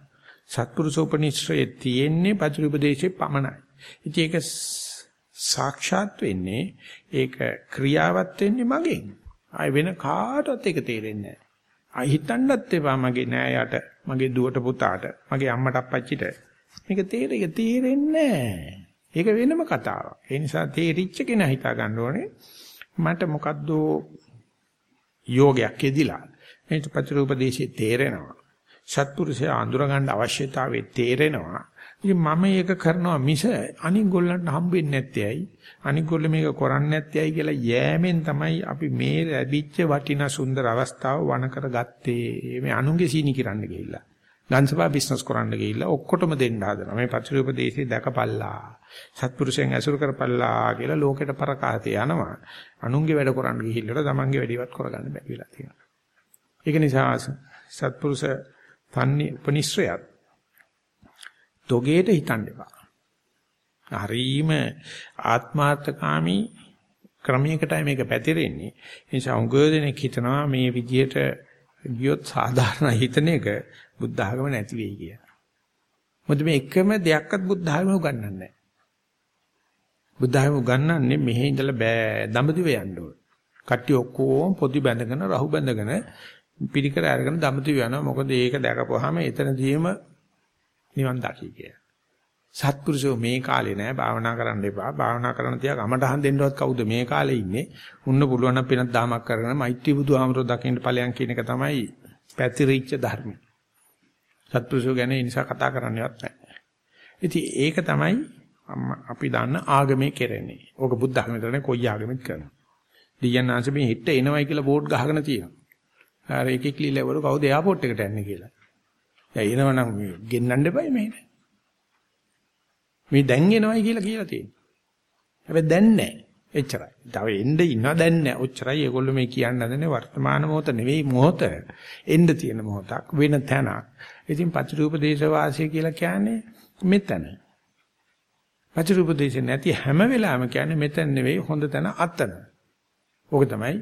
සත්පුරුෂෝපනිශ්‍රයේ තියෙන්නේ පතිරුපදේශේ පමණයි. ඉතින් ඒක සාක්ෂාත් වෙන්නේ ඒක ක්‍රියාවත් වෙන්නේ මගෙන්. ආය වෙන කාටවත් ඒක තේරෙන්නේ නැහැ. ආ හිතන්නත් එපා මගේ නෑයට, මගේ දුවට පුතාට, මගේ අම්මට අප්පච්චිට. මේක තේරෙක තේරෙන්නේ නැහැ. ඒක වෙනම කතාවක්. ඒ නිසා තේරිච්ච කෙනා හිතා ගන්න ඕනේ මට මොකද්ද යෝගයක් එදිලා මේ ප්‍රතිරූපදේශේ තේරෙනවා. සත්පුරුෂයා අඳුර ගන්න අවශ්‍යතාවය තේරෙනවා. ඉතින් මම මේක කරනවා මිස අනික් ගොල්ලන්ට හම්බෙන්නේ නැත්තේ ඇයි? අනික් ගොල්ල මේක කරන්නේ නැත්තේ ඇයි කියලා යෑමෙන් තමයි අපි මේ ලැබිච්ච වටිනා සුන්දර අවස්ථාව වණ කරගත්තේ. මේ අනුන්ගේ සීනි කිරන්න ගිහිල්ලා. ගන්සපා බිස්නස් කරන්න ගිහිල්ලා ඔක්කොටම දෙන්න හදනවා. මේ පච්චරූපදේශේ දැකපල්ලා. සත්පුරුෂයන් ඇසුරු කරපල්ලා කියලා ලෝකෙට පරකාතේ යනවා. අනුන්ගේ වැඩ කරන්න ගිහිල්ලා තමන්ගේ වැඩිවත් කරගන්න බැරි වෙලා තියෙනවා. ඒක නිසා සත්පුරුෂ තන්නේ උපනිශ්‍රයත් තොගේට හිතන්න එපා. හරීම ආත්මාර්ථකාමී ක්‍රමයකටයි මේක පැතිරෙන්නේ. ඒ නිසා උගෝදෙනෙක් හිතනවා මේ විදියට ගියොත් සාධාරණ හිතන එක බුද්ධ ආගම නැති වෙයි කියලා. මොකද මේ එකම දෙයක්වත් බුද්ධ ආගම උගන්වන්නේ නැහැ. බුද්ධ ආගම උගන්වන්නේ මෙහි ඉඳලා බෑ දඹදිව යන්න ඕන. කට්ටිය ඔක්කොම පොඩි බැඳගෙන රහු බැඳගෙන පිළිකර අරගෙන දමතු යනවා. මොකද ඒක දැකපුවාම එතනදීම නිවන් දකි කිය. සත්පුරුෂෝ මේ කාලේ නෑ භාවනා කරන්න එපා. භාවනා කරන්න තියා කමටහන් දෙන්නවත් කවුද මේ කාලේ ඉන්නේ? උන්න පුළුවන් නම් පිනක් දහමක් කරගෙන මෛත්‍රී බුදුහාමරෝ දකින්න ඵලයන් කියන එක තමයි පැතිරිච්ච ධර්ම. සත්පුරුෂෝ ගැන ඒ නිසා කතා කරන්නවත් නෑ. ඉතින් ඒක තමයි අපි දන්න ආගමේ කෙරෙන්නේ. ඕක බුද්ධ ආගමේ කරන්නේ කොයි ආගමෙත් කරනවා. දියන්නාංශ මේ හිට එනවයි කියලා බෝඩ් ගහගෙන තියෙනවා. අර එකෙක් ලියලවලු කවුද එයාපෝට් එකට යන්නේ කියලා. දැන් එනවනම් ගෙන්නන්න එපයි මෙහෙට. මේ දැන් එනවයි කියලා කියලා තියෙනවා. හැබැයි දැන් නැහැ. එච්චරයි. තව එන්න ඉන්නවා දැන් නැහැ. ඔච්චරයි ඒගොල්ලෝ මේ කියන්න හදන්නේ වර්තමාන මොහොත නෙවෙයි මොහොත. එන්න තියෙන මොහොතක් වෙන තැනක්. ඉතින් පතිරූප දේශ වාසිය කියලා කියන්නේ මෙතන. පතිරූප දේශ නැති හැම වෙලාවෙම කියන්නේ මෙතන නෙවෙයි හොඳ තැන අතන. ඕක තමයි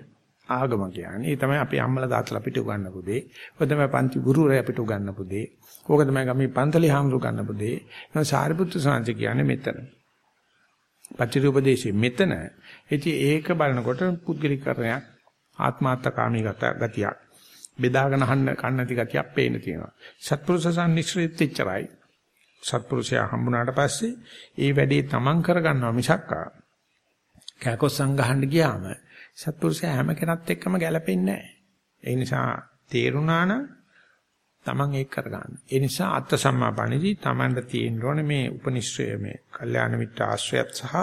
ආගම කියන්නේ. ඒ තමයි අපේ අම්මලා තාත්තලා අපිට උගන්වපු දේ. ඔය තමයි පන්ති ගුරුවරයා අපිට උගන්වපු දේ. ඕක තමයි ගමේ පන්තලේ හාමුදුරු උගන්වපු දේ. එහෙනම් සාරිපුත්තු සාංශ කියන්නේ මෙතන. පටිච්චෝපදේශයේ මෙතන. ඉතින් ඒක බලනකොට පුද්ගලිකකරණයක් ආත්මාර්ථකාමී ගතියක්. බෙදාගෙන අහන්න කන්න නැති ගතියක් පේන්න තියෙනවා. සත්පුරුෂ සම්නිශ්‍රිත එච්චරයි. සත්පුරුෂයා හම්බුනාට පස්සේ ඒ වැඩේ තමන් කරගන්නවා මිසක්කා කෑකොස් සංගහන්න ගියාම සත්පුරුෂයා හැම කෙනත් එක්කම ගැලපෙන්නේ නැහැ. ඒ නිසා තේරුණා නම් Taman ඒක කරගන්න. ඒ නිසා අත්ත සම්මාපණිදී Tamanට තියෙන්න ඕනේ මේ උපනිශ්‍රය මේ කල්යාණ මිත්‍ර ආශ්‍රයත් සහ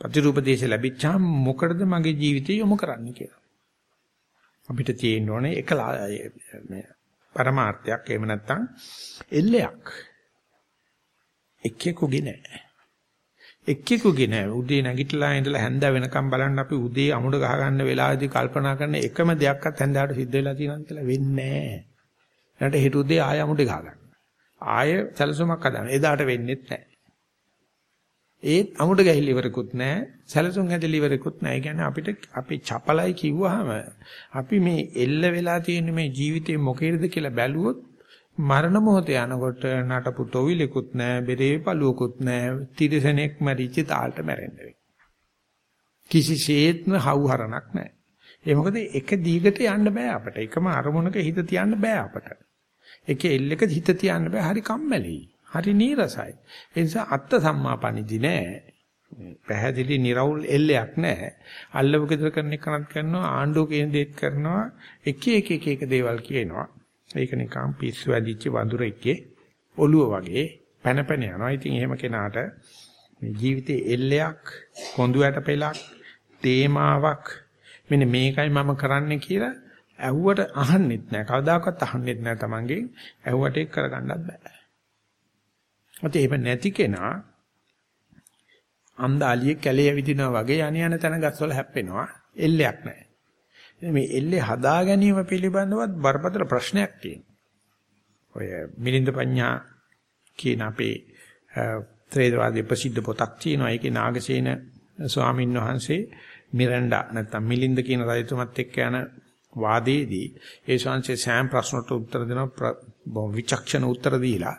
ප්‍රතිරූපදේශ ලැබිච්චාම මොකටද මගේ ජීවිතය යොමු කරන්න කියලා. අපිට තියෙන්න ඕනේ එකලා මේ පරමාර්ථයක් එහෙම නැත්නම් එල්ලයක්. එක්කෙකුගේ නෑ. එක්කෙකුගේ නෑ උදේ නැගිටලා ඉඳලා හැන්ද වෙනකම් බලන්න අපි උදේ අමුඩ ගහ ගන්න වෙලාවේදී කල්පනා කරන එකම දෙයක්වත් හැන්දාට සිද්ධ වෙලා තියෙනවද කියලා වෙන්නේ නෑ. ඊට හිට උදේ ආය අමුඩ ගහ ගන්න. ආය සැලසුමක් හදන්න. එදාට වෙන්නේත් නෑ. ඒත් අමුඩ ගහිලි ඉවරකුත් නෑ. සැලසුම් හැදලි ඉවරකුත් නෑ. ඒ කියන්නේ අපිට අපි චපලයි කිව්වහම අපි මේ එල්ල වෙලා තියෙන මේ ජීවිතේ මොකේද කියලා බැලුවොත් මරණ මොහොතේ යනකොට නටපු තොවිලෙකුත් නැහැ, බෙරේ පළුවකුත් නැහැ, තිරසනෙක් මැරිච්ච තාලට මැරෙන්න වෙයි. කිසිසේත්ම හවුහරණක් නැහැ. ඒ මොකද එක දීගට යන්න බෑ අපට. එකම අරමුණක හිත තියන්න බෑ අපට. එක එල්ලක හිත තියන්න බෑ. හරි කම්මැලි. හරි නීරසයි. ඒ නිසා අත්ත සම්මාපනිදි නෑ. පැහැදිලි निराවුල් එල්ලයක් නැහැ. අල්ලව ගෙදර කරන එකනත් කරනවා ආණ්ඩුව කියන දේත් කරනවා එක එක එක එක දේවල් කියනවා. ඒක නිකන් පිස්සු ඇදිච්ච වඳුරෙක්ගේ ඔළුව වගේ පැන පැන යනවා. ඉතින් එහෙම කෙනාට මේ ජීවිතේ එල්ලයක්, කොඳු යට පෙලක්, තේමාවක් මෙන්න මේකයි මම කරන්නේ කියලා ඇහුවට අහන්නෙත් නෑ. කවදාකවත් අහන්නෙත් නෑ Tamange. ඇහුවට ඒක කරගන්නත් බෑ. අත එහෙම නැති කෙනා අන්දාලියේ කැලේ විදිනවා වගේ යණ යන තැන ගස්වල හැප්පෙනවා. එල්ලයක් නෑ. මේ එල්ලේ හදා ගැනීම පිළිබඳවත් බරපතල ප්‍රශ්නයක් තියෙනවා. ඔය මිලින්ද පඤ්ඤා කියන අපේ ත්‍රේදවාදී ප්‍රසිද්ධ පොතක් තියෙනවා. ඒකේ නාගසේන ස්වාමීන් වහන්සේ මිරන්ඩා නැත්නම් මිලින්ද කියන රජතුමත් එක්ක යන වාදයේදී ඒ ශාන්සේ සෑම ප්‍රශ්නට උත්තර දෙනවා විචක්ෂණ උත්තර දීලා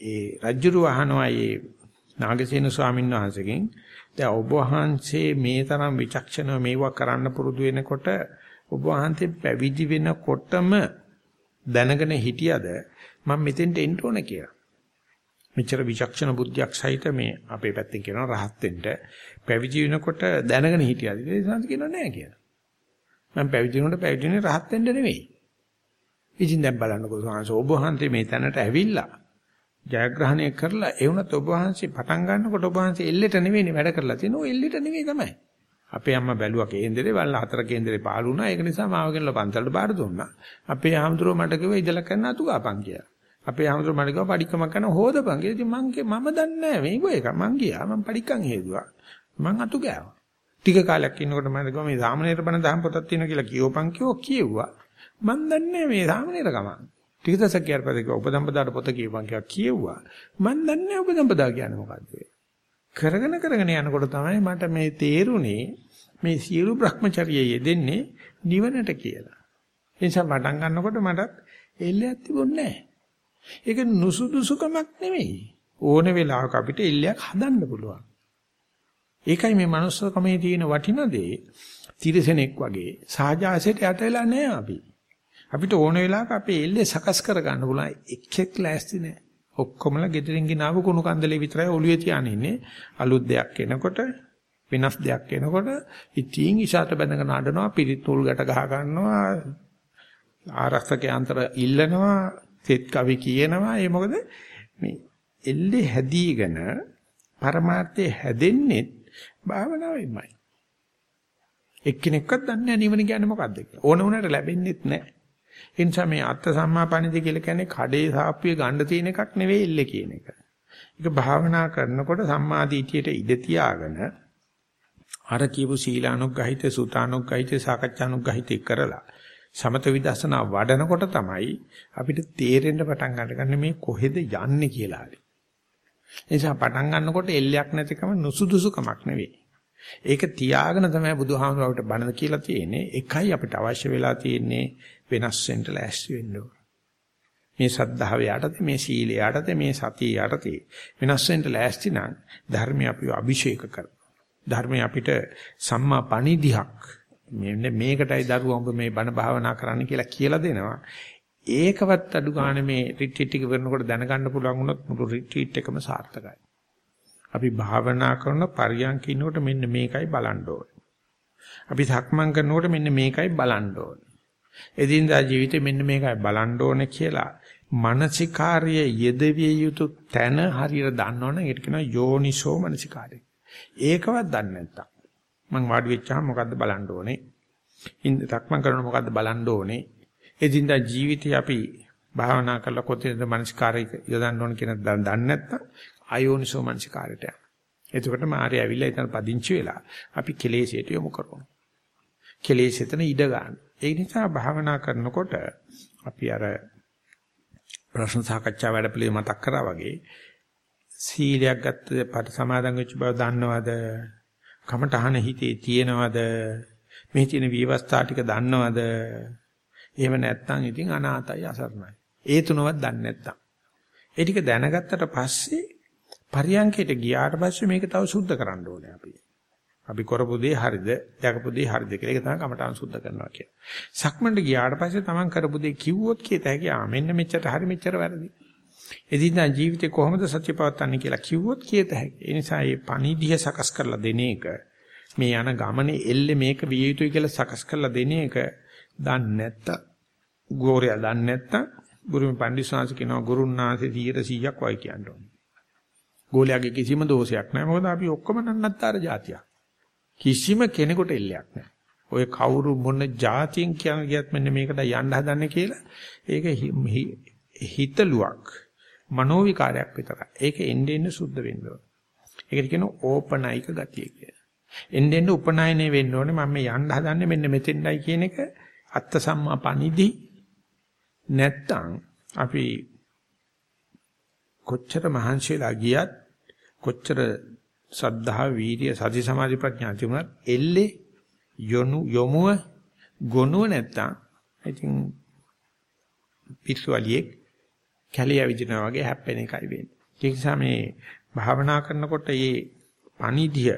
ඒ රජුරු අහනවා ඒ නාගසේන ස්වාමීන් වහන්සේගෙන් දැන් ඔබ වහන්සේ මේ තරම් විචක්ෂණව මේවා කරන්න පුරුදු වෙනකොට ඔබ වහන්සේ පැවිදි වෙනකොටම දැනගෙන හිටියද මම මෙතෙන්ට එන්න ඕන කියලා. මෙච්චර විචක්ෂණ බුද්ධියක් සහිත මේ අපේ පැත්තෙන් කියනවා රහත් වෙන්න පැවිදි වෙනකොට දැනගෙන හිටියද ඒ සංස් කියනවා නෑ කියලා. මම පැවිදි වෙනකොට පැවිදි වෙන්නේ රහත් වෙන්න නෙවෙයි. ඉතින් දැන් බලන්නකෝ සංස් ඔබ වහන්සේ මේ තැනට ඇවිල්ලා ජයග්‍රහණය කරලා ඒ වුණත් ඔබ වහන්සේ පටන් ගන්නකොට ඔබ වහන්සේ එල්ලෙට නෙවෙයි වැඩ කරලා තියෙන්නේ. ඔය එල්ලෙට නෙවෙයි තමයි. අපේ අම්මා බැලුවා කේන්දරේ වල්ල හතර කේන්දරේ පාළු වුණා. ඒක නිසා මාව ගෙනලා පන්සලට බාර දුන්නා. අපේ ආමතුරෝ මට කිව්වා ඉදලා කරන්න අතු ගාපන් කියලා. අපේ ආමතුරෝ මට කිව්වා පඩිකම කරන හොදපන් කියලා. ඉතින් මං මම දන්නේ නැහැ මේක එක. මං ගියා මං පඩිකම් හේදුවා. මං අතු ගෑවා. ටික කාලයක් ඉන්නකොට මම කිව්වා මේ සාමනීර බණ දහම් පොතක් තියෙනවා කියලා කියවපන් කිව්වා කියෙව්වා. මං දන්නේ මේ සාමනීර ගම. ටික දවසක් ගියාට පස්සේ කිව්වා උපදම්පදාට පොත කියවපන් කියලා කියෙව්වා. මං දන්නේ උපදම්පදා කියන්නේ මොකද්ද කරගෙන කරගෙන යනකොට තමයි මට මේ තේරුනේ මේ සියලු Brahmacharya යෙදෙන්නේ නිවනට කියලා. ඒ නිසා පටන් ගන්නකොට මටත් එල්ලයක් තිබුණේ නැහැ. ඒක නුසුදුසුකමක් නෙමෙයි. ඕන වෙලාවක අපිට එල්ලයක් හදන්න පුළුවන්. ඒකයි මේ manussකමේ තියෙන වටින දේ. තිරසනෙක් වගේ සාජාසයට යට වෙලා නැහැ අපි. අපිට ඕන වෙලාවක අපේ එල්ලේ සකස් කර ගන්න පුළුවන් එක්ෙක් ලෑස්ති නැහැ. ඔක්කොමලා gedirin ginaව කුණු කන්දලේ විතරයි ඔළුවේ තියාගෙන ඉන්නේ. අලුත් දෙයක් එනකොට වෙනස් දෙයක් එනකොට ඉතින් ඉෂාට බැඳගෙන අඬනවා පිරිත් උල් ගැට ගහ ගන්නවා ආරක්ෂක යන්ත්‍ර ඉල්ලනවා සෙත් කවි කියනවා. ඒ මොකද මේ එල්ලේ හැදීගෙන පරමාර්ථය හැදෙන්නේ භාවනාවෙන්මයි එක්කෙනෙක්වත් දන්නේ නැහැ නිවන කියන්නේ මොකක්ද කියලා. ඕන උනට ලැබෙන්නේත් නැහැ. ඒ නිසා මේ අත්ත සම්මාපණිදි කියලා කියන්නේ කඩේ සාප්පුවේ ගන්න තියෙන එකක් නෙවෙයි එල්ලේ කියන එක. ඒක භාවනා කරනකොට සම්මාදීටියට ඉඩ තියාගෙන අර කියපු සීලානුග්‍රහිත සුතානුග්‍රහිත සාකච්ඡානුග්‍රහිත කරලා සමත විදර්ශනා වඩනකොට තමයි අපිට තේරෙන්න පටන් ගන්න මේ කොහෙද යන්නේ කියලා. ඒ නිසා පටන් ගන්නකොට එල්ලයක් නැතිකම නුසුදුසුකමක් නෙවෙයි. ඒක තියාගෙන තමයි බුදුහාමුදුරුවෝ බණ කියලා තියෙන්නේ. එකයි අපිට අවශ්‍ය වෙලා තියෙන්නේ වෙනස් වෙන්න ලෑස්ති වෙන්න ඕන. මේ සද්ධාව යටතේ මේ සීලය යටතේ මේ සතිය යටතේ වෙනස් වෙන්න ලෑස්ති නම් ධර්මය අපිව අභිෂේක කරනවා. ධර්මය අපිට සම්මා පණිදිහක් මෙන්න මේකටයි දරුවා උඹ මේ බණ භාවනා කරන්න කියලා කියලා දෙනවා. ඒකවත් අඩු ගන්න මේ රිට්‍රීට් එක කරනකොට දැනගන්න පුළුවන් වුණොත් මුළු රිට්‍රීට් එකම සාර්ථකයි. අපි භාවනා කරන පරියන්කිනකොට මෙන්න මේකයි බලන්න ඕනේ. අපි සක්මන් කරනකොට මෙන්න මේකයි බලන්න ඕනේ. එදිනදා ජීවිතේ මෙන්න මේකයි බලන්න ඕනේ කියලා මානසිකාර්ය යෙදවිය යුතු තැන හරියට දන්නවනම් ඒකට කියනවා යෝනිසෝ මානසිකාර්ය. ඒකවත් දන්නේ නැත්තම් මං වාඩි වෙච්චාම මොකද්ද බලන්න ඕනේ? ඉන්න තක්මන් කරනකොට මොකද්ද බලන්න ඕනේ? එදිනදා ජීවිතේ අපි භාවනා කරලා කොතනද මානසිකාර්ය යොදන්න ඕන කියන දන්නේ නැත්තම් අයෝනිසෝ මානසිකාර්යයට. එතකොට මාරය ඇවිල්ලා එතන පදිංචි වෙලා අපි කෙලෙසයට යොමු කරනවා. කෙලෙස් එතන ඉඩ ගන්න. ඒ නිසා භාවනා කරනකොට අපි අර ප්‍රශ්න සාකච්ඡා වැඩපිළිවෙල මතක් කරා වගේ සීලයක් ගත්ත පට සමාදන් වෙච්ච බව දන්නවද? කමඨහන හිතේ තියෙනවද? මේ තියෙන විවස්ථා ටික දන්නවද? එහෙම නැත්නම් ඉතින් අනාතයි අසරණයි. ඒ තුනවත් දන්නේ නැත්නම්. ඒ ටික දැනගත්තට පස්සේ පරියන්කයට ගියාට පස්සේ මේක තව සුද්ධ කරන්න ඕනේ අපි. අපි කරපු දේ හරිද, දැකපු දේ හරිද කියලා ඒක තමයි කමඨාන් සුද්ධ කරනවා කියන්නේ. සක්මන්ට ගියාට පස්සේ Taman කරපු දේ කිව්වොත් කීත හැකි ආ මෙන්න මෙච්චර හරි මෙච්චර වැරදි. එදිනා ජීවිතේ කොහොමද සත්‍ය පවත්න්නේ කියලා කිව්වොත් කීත හැකි. ඒ නිසා මේ පණිදිය සකස් කරලා දෙන එක මේ යන ගමනේ එල්ලේ මේක විය යුතුයි කියලා සකස් කරලා දෙන එක දන්නේ නැත්ත ගෝරයා දන්නේ නැත්නම් ගුරුමි පණ්ඩිස්වාංශ කියනවා ගුරුන්නාන්සේ 100ක් වයි කියන්න ඕනේ. ගෝලයාගේ කිසිම දෝෂයක් නැහැ. මොකද අපි ඔක්කොම නන්නත්තර જાතියක්. කිසිම කෙනෙකුට එල්ලයක් නැහැ. ඔය කවුරු මොන જાතියෙන් කියන ගියත් මෙන්න මේකට යන්න හදන්නේ කියලා ඒක හිතලුවක් මනෝ විකාරයක් විතරයි. ඒක එන්නේ එන්නේ සුද්ධ වෙන්න ඕන. ඒකට කියනවා ඕපනයික ගතිය කියලා. එන්නේ එන්නේ උපනායනය වෙන්න ඕනේ මම මේ යන්න හදන්නේ මෙන්න මෙතෙන්ඩයි කියන එක අත්ත සම්මා පනිදි නැත්තම් අපි කොච්චර මහන්සියලා ගියත් කොච්චර සද්ධා වීර්ය සති සමාධි ප්‍රඥා තිබුණත් එල්ලේ යොනු යොමුව ගොනුව නැත්තම් ඉතින් පිස්සුවලියෙක් කැලිය විදිනා වගේ හැප්පෙන එකයි වෙන්නේ. ඒ නිසා මේ භාවනා කරනකොට මේ පණිදිය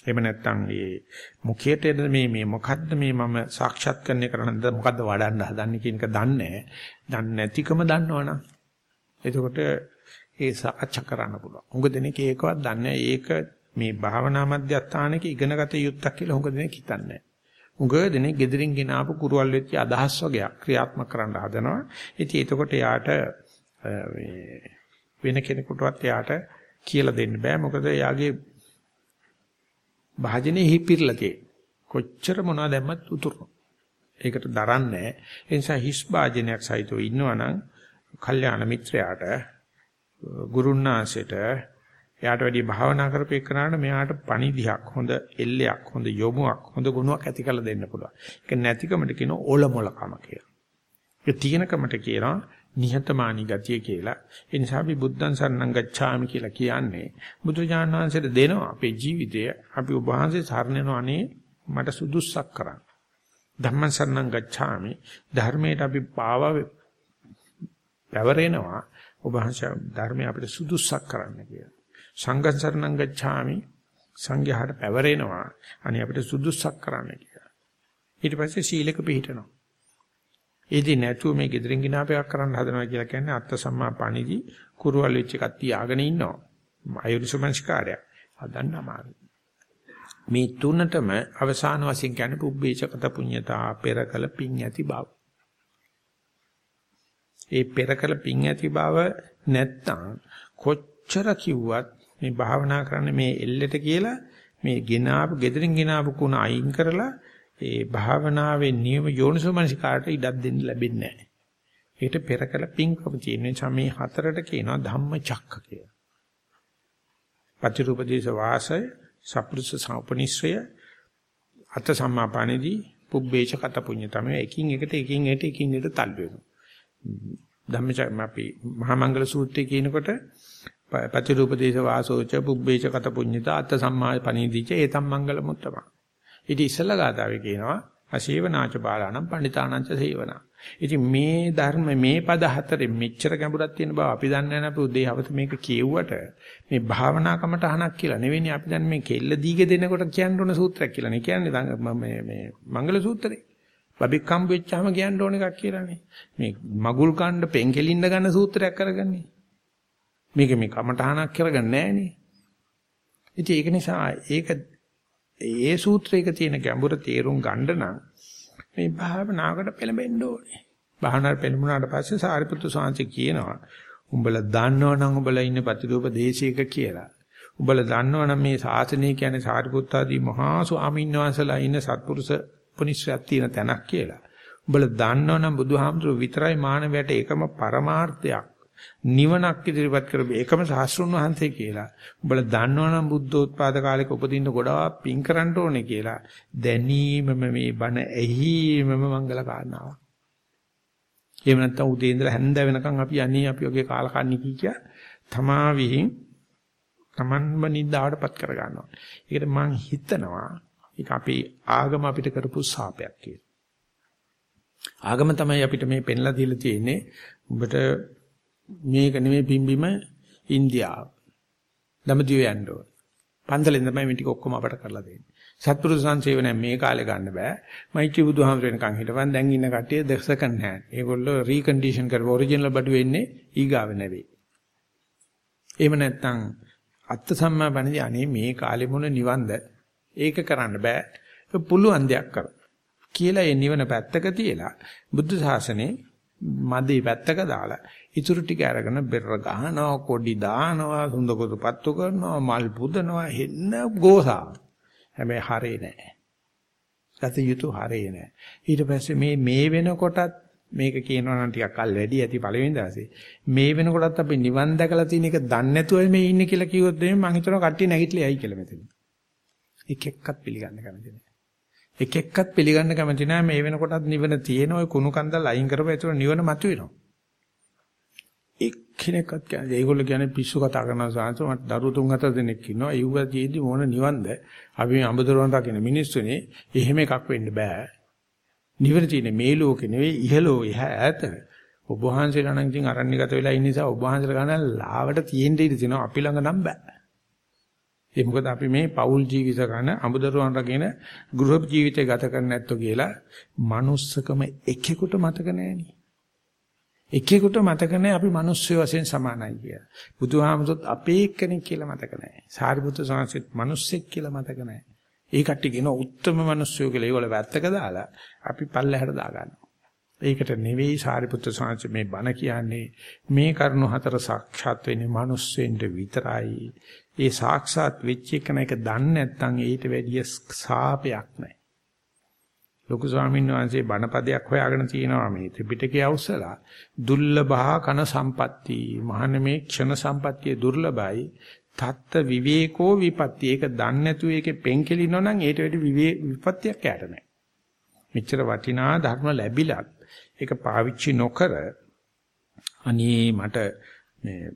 එහෙම නැත්තම් මේ මුඛයට මේ මේ මොකද්ද මේ මම සාක්ෂාත් කරන්නේ කරන්නද මොකද්ද වඩන්න හදන්නේ කියන එක දන්නේ නැහැ. දන්නේ නැතිකම දන්නවනම් එතකොට ඒ සාකච්ඡා කරන්න පුළුවන්. උඟ දෙනෙක් ඒකවත් දන්නේ ඒක මේ භාවනා මධ්‍යස්ථානයේ ඉගෙනගත යුත්තක් කියලා උඟ දෙනෙක් හිතන්නේ උඟ දෙනෙක් gedirin ගෙනාපු කුරුවල් වෙච්ච අදහස් වගේක් ක්‍රියාත්මක කරන්න හදනවා. ඉතින් එතකොට යාට වෙන කෙනෙකුටවත් යාට කියලා දෙන්න බෑ. මොකද යාගේ භාජනේ හිපිරලා තියෙන්නේ. කොච්චර මොනවද දැම්මත් උතුරනවා. ඒකට දරන්නේ ඒ නිසා හිස් භාජනයක් සහිතව ඉන්නවනම් කල්යාණ මිත්‍රයාට ගුරුන්නාසෙට එයාට වැඩි භාවනා කරපේකනාට මෙයාට පණිවිහක් හොඳ එල්ලයක් හොඳ යොමුවක් හොඳ ගුණයක් ඇති කරලා දෙන්න පුළුවන්. ඒක නැතිකමට කියන ඕලමොලකම කියලා. ඒ තියෙනකමට කියනවා නිහතමානී ගතිය කියලා. ඒ නිසා අපි බුද්ධං සරණං ගච්ඡාමි කියලා කියන්නේ බුදුජානක වහන්සේට දෙනවා අපේ ජීවිතය අපි ඔබ වහන්සේ සරණ අනේ මට සුදුස්සක් කරන්න. ධම්මං සරණං ගච්ඡාමි ධර්මයට අපි පාව පැවරෙනවා ඔබ වහන්සේ ධර්මය අපිට සුදුස්සක් කරන්න කියලා. සංඝං සරණං ගච්ඡාමි සංඝයාට පැවරෙනවා අනේ අපිට සුදුස්සක් කරන්න කියලා. ඊට පස්සේ සීලක පිළිහිටනවා. ඒදී නැතුව මේ gedirin ගినాපයක් කරන්න හදනවා කියලා කියන්නේ අත්ත සම්මා පණිදි කුරුවල් වෙච්ච එකක් තියාගෙන ඉන්නවා. අයුරුසමංස්කාරය. හදන්න අමාරුයි. මේ තුනටම අවසාන වශයෙන් කියන්නේ පුබ්බේචකත පුඤ්ඤතා පෙරකල පිං ඇති බව. ඒ පෙරකල පිං ඇති බව නැත්තම් කොච්චර කිව්වත් මේ භාවනා කරන්න මේ එල්ලෙට කියලා මේ ගෙනාවු gedirin ගෙනාවු කුණ අයින් කරලා ඒ භාවනාවේ නියම යෝනිසෝමනසිකාට ඉඩක් දෙන්න ලැබෙන්නේ නැහැ. ඒකට පෙර කළ පිංකම තියෙන නිසා මේ හතරට කියනවා ධම්මචක්ක කියලා. පටිරූපදේශ වාසය, සප්පුරුෂ සම්පනිස්සය, අත සම්මාපණේදී පුබ්බේච කත පුඤ්ඤ තමයි එකින් එකට එකින් එකට එකින් එකට තල් වෙනවා. ධම්මචක්ක අපි මහා මංගල සූත්‍රයේ කියනකොට පටිරූපදේශ වාසෝච පුබ්බේච කත පුඤ්ඤත අත සම්මාපණේදීච ඒතම් මංගල මුත්තම. ඉතින් ඉස්සලා ගාතාවේ කියනවා අසේවනාච බාලානම් පණිතානංච සේවනා. ඉතින් මේ ධර්ම මේ පද හතරේ මෙච්චර ගැඹුරක් තියෙන බව අපි දන්නේ නැහැ අපේ උදේවත මේක කියෙව්වට මේ භාවනා කමටහනක් කියලා නෙවෙයි අපි දැන් මේ කෙල්ල දීගේ දෙනකොට කියන්න ඕන සූත්‍රයක් කියලා නේ කියන්නේ මේ මේ මංගල සූත්‍රේ. බබෙක් හම්බ වෙච්චාම කියන්න ඕන එකක් කියලානේ. මේ මගුල් කණ්ඩ පෙන්කෙලින්න ගන්න සූත්‍රයක් කරගන්නේ. මේක මේ කමටහනක් කරගන්නේ නැහනේ. ඉතින් ඒක නිසා ඒක ඒ සූත්‍රයක තියෙන ගැඹුර තේරුම් ගන්න නම් මේ භාවනාවකට පෙළඹෙන්න ඕනේ. භාවනාවට පෙළඹුණාට පස්සේ සාරිපුත්තු සාංශ කියනවා උඹලා දන්නවනම් උඹලා ඉන්නේ ප්‍රතිරූප දේශයක කියලා. උඹලා දන්නවනම් මේ ශාසනය කියන්නේ සාරිපුත්තාදී මහා ස්වාමීන් වහන්සේලා ඉන්න සත්පුරුෂ උපනිශ්‍රයක් තියෙන තැනක් කියලා. උඹලා දන්නවනම් බුදුහාමුදුරුවෝ විතරයි මානවයට එකම පරමාර්ථයක් නිවනක් ඉදිරිපත් කරපු එකම සාස්ෘණ වහන්සේ කියලා. උඹලා දන්නවනම් බුද්ධෝත්පාද කාලෙක උපදින්න ගොඩාක් පින් කරන්න ඕනේ කියලා. දැනීමම මේ බණ ඇහිමම මංගල කාරණාවක්. එහෙම නැත්නම් උදේ ඉඳලා හැන්ද වෙනකන් අපි අනේ අපි වගේ කාලකන්ණි කිය තමා විහිං තමන්ම නිදාවටපත් කර ගන්නවා. ඒකට මං හිතනවා ඒක අපේ ආගම අපිට කරපු සාපයක් කියලා. ආගම තමයි අපිට මේ පෙන්ලා දීලා තියෙන්නේ. උඹට මේක නෙමෙයි පිම්බිම ඉන්දියාව. දඹදිව යන්න ඕන. පන්සලෙන් තමයි මේ ටික ඔක්කොම අපට කරලා දෙන්නේ. සත්පුරුෂ සංසේවනය මේ කාලේ ගන්න බෑ. මෛත්‍රී බුදුහාමර වෙනකන් හිටපන් දැන් ඉන්න කට්ටිය දසකන් නැහැ. ඒගොල්ලෝ රීකන්ඩිෂන් කරව ඔරිජිනල් බඩු වෙන්නේ ඊගාව නෙවෙයි. එහෙම නැත්නම් අත්ත සම්මා බණදී අනේ මේ කාලේ මොන නිවන්ද? ඒක කරන්න බෑ. පුළුවන් දෙයක් කර. කියලා ඒ නිවන පැත්තක තියලා බුද්ධ ශාසනේ මදේ පැත්තක දාලා ඉතුරු ටික අරගෙන බෙර ගහනවා කොඩි දානවා සුන්දකොතු පත්තු කරනවා මල් පුදනවා හෙන්න ගෝසා. හැබැයි හරේ නෑ. ගත යුතු හරේ නෑ. ඊට පස්සේ මේ මේ වෙනකොටත් මේක කියනවා නම් ටිකක් කල් වැඩි ඇති පළවෙනි දවසේ. මේ වෙනකොටත් අපි නිවන් දැකලා තියෙන එක දන්නේ නැතුව මේ ඉන්නේ කියලා කිව්වොත් එimhe මං හිතනවා කට්ටිය නැගිටලා යයි කියලා මෙතන. එක එක්කත් පිළිගන්න කැමති නෑ. එක එක්කත් පිළිගන්න කැමති නෑ. මේ වෙනකොටත් නිවන තියෙන ওই කුණු කන්දල් අයින් කරපුවා ඒතර නිවන මතුවෙනවා. එක්කෙනෙක්වත් කියන්නේ ඒගොල්ලෝ කියන්නේ පිස්සු කතා කරන සාංශ මට දරුවෝ තුන් හතර දෙනෙක් ඉන්නවා. ඒවදීදී මොන නිවන්ද? අපි මේ අඹදරුවන් රකින්න මිනිස්සුනේ එහෙම එකක් වෙන්න බෑ. නිවන තියෙන්නේ මේ ලෝකේ නෙවෙයි ඉහළෝ එහා ඈත. ඔබ වහන්සේලා නම් ඉතින් අරණ්‍යගත වෙලා ඉන්න නිසා ඔබ වහන්සේලා ගන්න ලාවට තියෙන්න ඉඩ තියෙනවා. අපි ළඟ නම් බෑ. ඒ මොකද අපි මේ පෞල් ජීවිත කරන අඹදරුවන් රකින්න ගෘහ ජීවිතය ගත කරන්නේ නැත්තෝ කියලා manussකම එකෙකුට මතක නෑනේ එකෙකුට මතක නැහැ අපි මිනිස්සු වශයෙන් සමානයි කියලා. බුදුහාමුදුරුත් අපේ එක්කෙනෙක් කියලා මතක නැහැ. සාරිපුත්‍ර සංසිත් මිනිස්සෙක් කියලා මතක නැහැ. ඒ කට්ටිය කියන උත්තරම මිනිස්සු කියලා ඒගොල්ලෝ වැත්තක දාලා අපි පල්ලෙහාට දා ගන්නවා. ඒකට නෙවෙයි සාරිපුත්‍ර සංසිත් මේ බණ කියන්නේ. මේ කරුණු හතර සාක්ෂාත් වෙන්නේ මිනිස්සෙන්ට විතරයි. ඒ සාක්ෂාත් වෙච්ච එක නේක දන්නේ නැත්නම් ඊට වැඩිය සාපයක් නැහැ. ලොකු ස්වාමීන් වහන්සේ බණපදයක් හොයාගෙන තියෙනවා මේ ත්‍රිපිටකය අවසලා. දුර්ලභා කන සම්පatti මහාන මේ ක්ෂණ සම්පත්තිය දුර්ලභයි. තත්ත විවේකෝ විපත්ති. ඒක දන්නේ නැතුව ඒකේ පෙන්කෙලිනෝ නම් ඊට වැඩි විපත්තියක් යට නැහැ මෙච්චර වටිනා ධර්ම ලැබිලත් ඒක පාවිච්චි නොකර අනේ මට මේ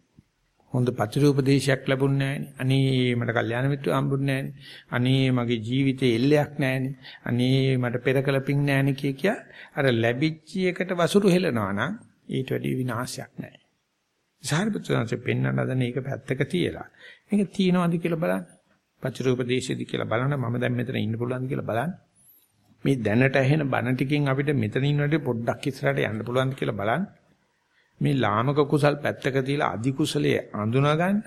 හොඳ ප්‍රතිරූපදේශයක් ලැබුණේ නැහනේ. අනේ මට කල්යාණ මිත්‍ර හම්බුන්නේ නැහනේ. අනේ මගේ ජීවිතේ එල්ලයක් නැහනේ. අනේ මට පෙර කළ පිං නැහනේ කිය කිය අර ලැබිච්ච එකට වසුරු හෙලනවා නම් ඊට වැඩි විනාශයක් නැහැ. සාරිපුත්‍රයන්සේ පෙන්වන්න හදන එක පැත්තක තියලා මේක තියනවාද කියලා බලන්න. ප්‍රතිරූපදේශෙදි කියලා බලන්න මම දැන් මෙතන ඉන්න පුළුවන්ද කියලා බලන්න. මේ දැනට ඇහෙන බණ ටිකෙන් අපිට මෙතන ඉන්නට පොඩ්ඩක් ඉස්සරහට යන්න පුළුවන්ද කියලා බලන්න. මේ ලාමක කුසල් පැත්තක තියලා අධි කුසලයේ අඳුනා ගන්න.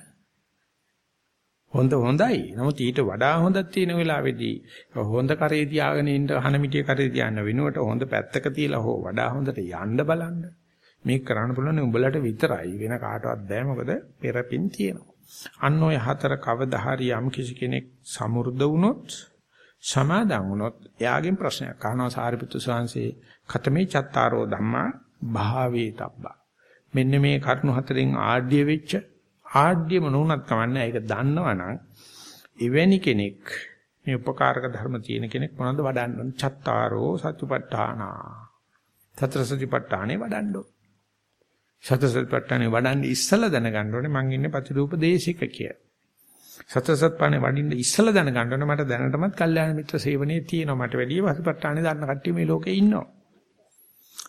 හොඳ හොඳයි. නමුත් ඊට වඩා හොඳක් තියෙන වෙලාවේදී හොඳ කරේ තියාගෙන ඉන්න හන මිටිය කරේ තියන්න වෙනුවට හොඳ පැත්තක තියලා හෝ වඩා හොඳට යන්න බලන්න. මේක කරන්න පුළුවන් උඹලට විතරයි වෙන කාටවත් බෑ මොකද පෙරපින් තියෙනවා. අන්න ඔය හතර කවදා හරි යම් කිසි කෙනෙක් සමෘද්ධ වුණොත් සමාදන් වුණොත් එයාගෙන් ප්‍රශ්නයක් අහනවා සාරිපුත්තු සාංශේ කතමේ චත්තාරෝ ධම්මා භාවේ තබ්බා මෙන්න මේ කරුණු හතරෙන් ආඩ්‍ය වෙච්ච ආඩ්‍යම නුනත් කමන්නේ ඒක දන්නවනම් එවැනි කෙනෙක් මේ උපකාරක ධර්ම තියෙන කෙනෙක් මොනවද වඩන්න චත්තාරෝ සතිපට්ඨානා. සතර සතිපට්ඨානේ වඩන්න ඕන. සතර සතිපට්ඨානේ වඩන්න ඉස්සලා දැනගන්න ඕනේ මං ඉන්නේ ප්‍රතිරූප දේශික කියලා. සතර සත්පානේ වඩින්න ඉස්සලා දැනගන්න ඕනේ මට දැනටමත් කල්යාණ මිත්‍ර සේවනයේ තියෙනවා මට වැඩි වසුපට්ටානේ දන්න කට්ටිය මේ ලෝකේ ඉන්නවා.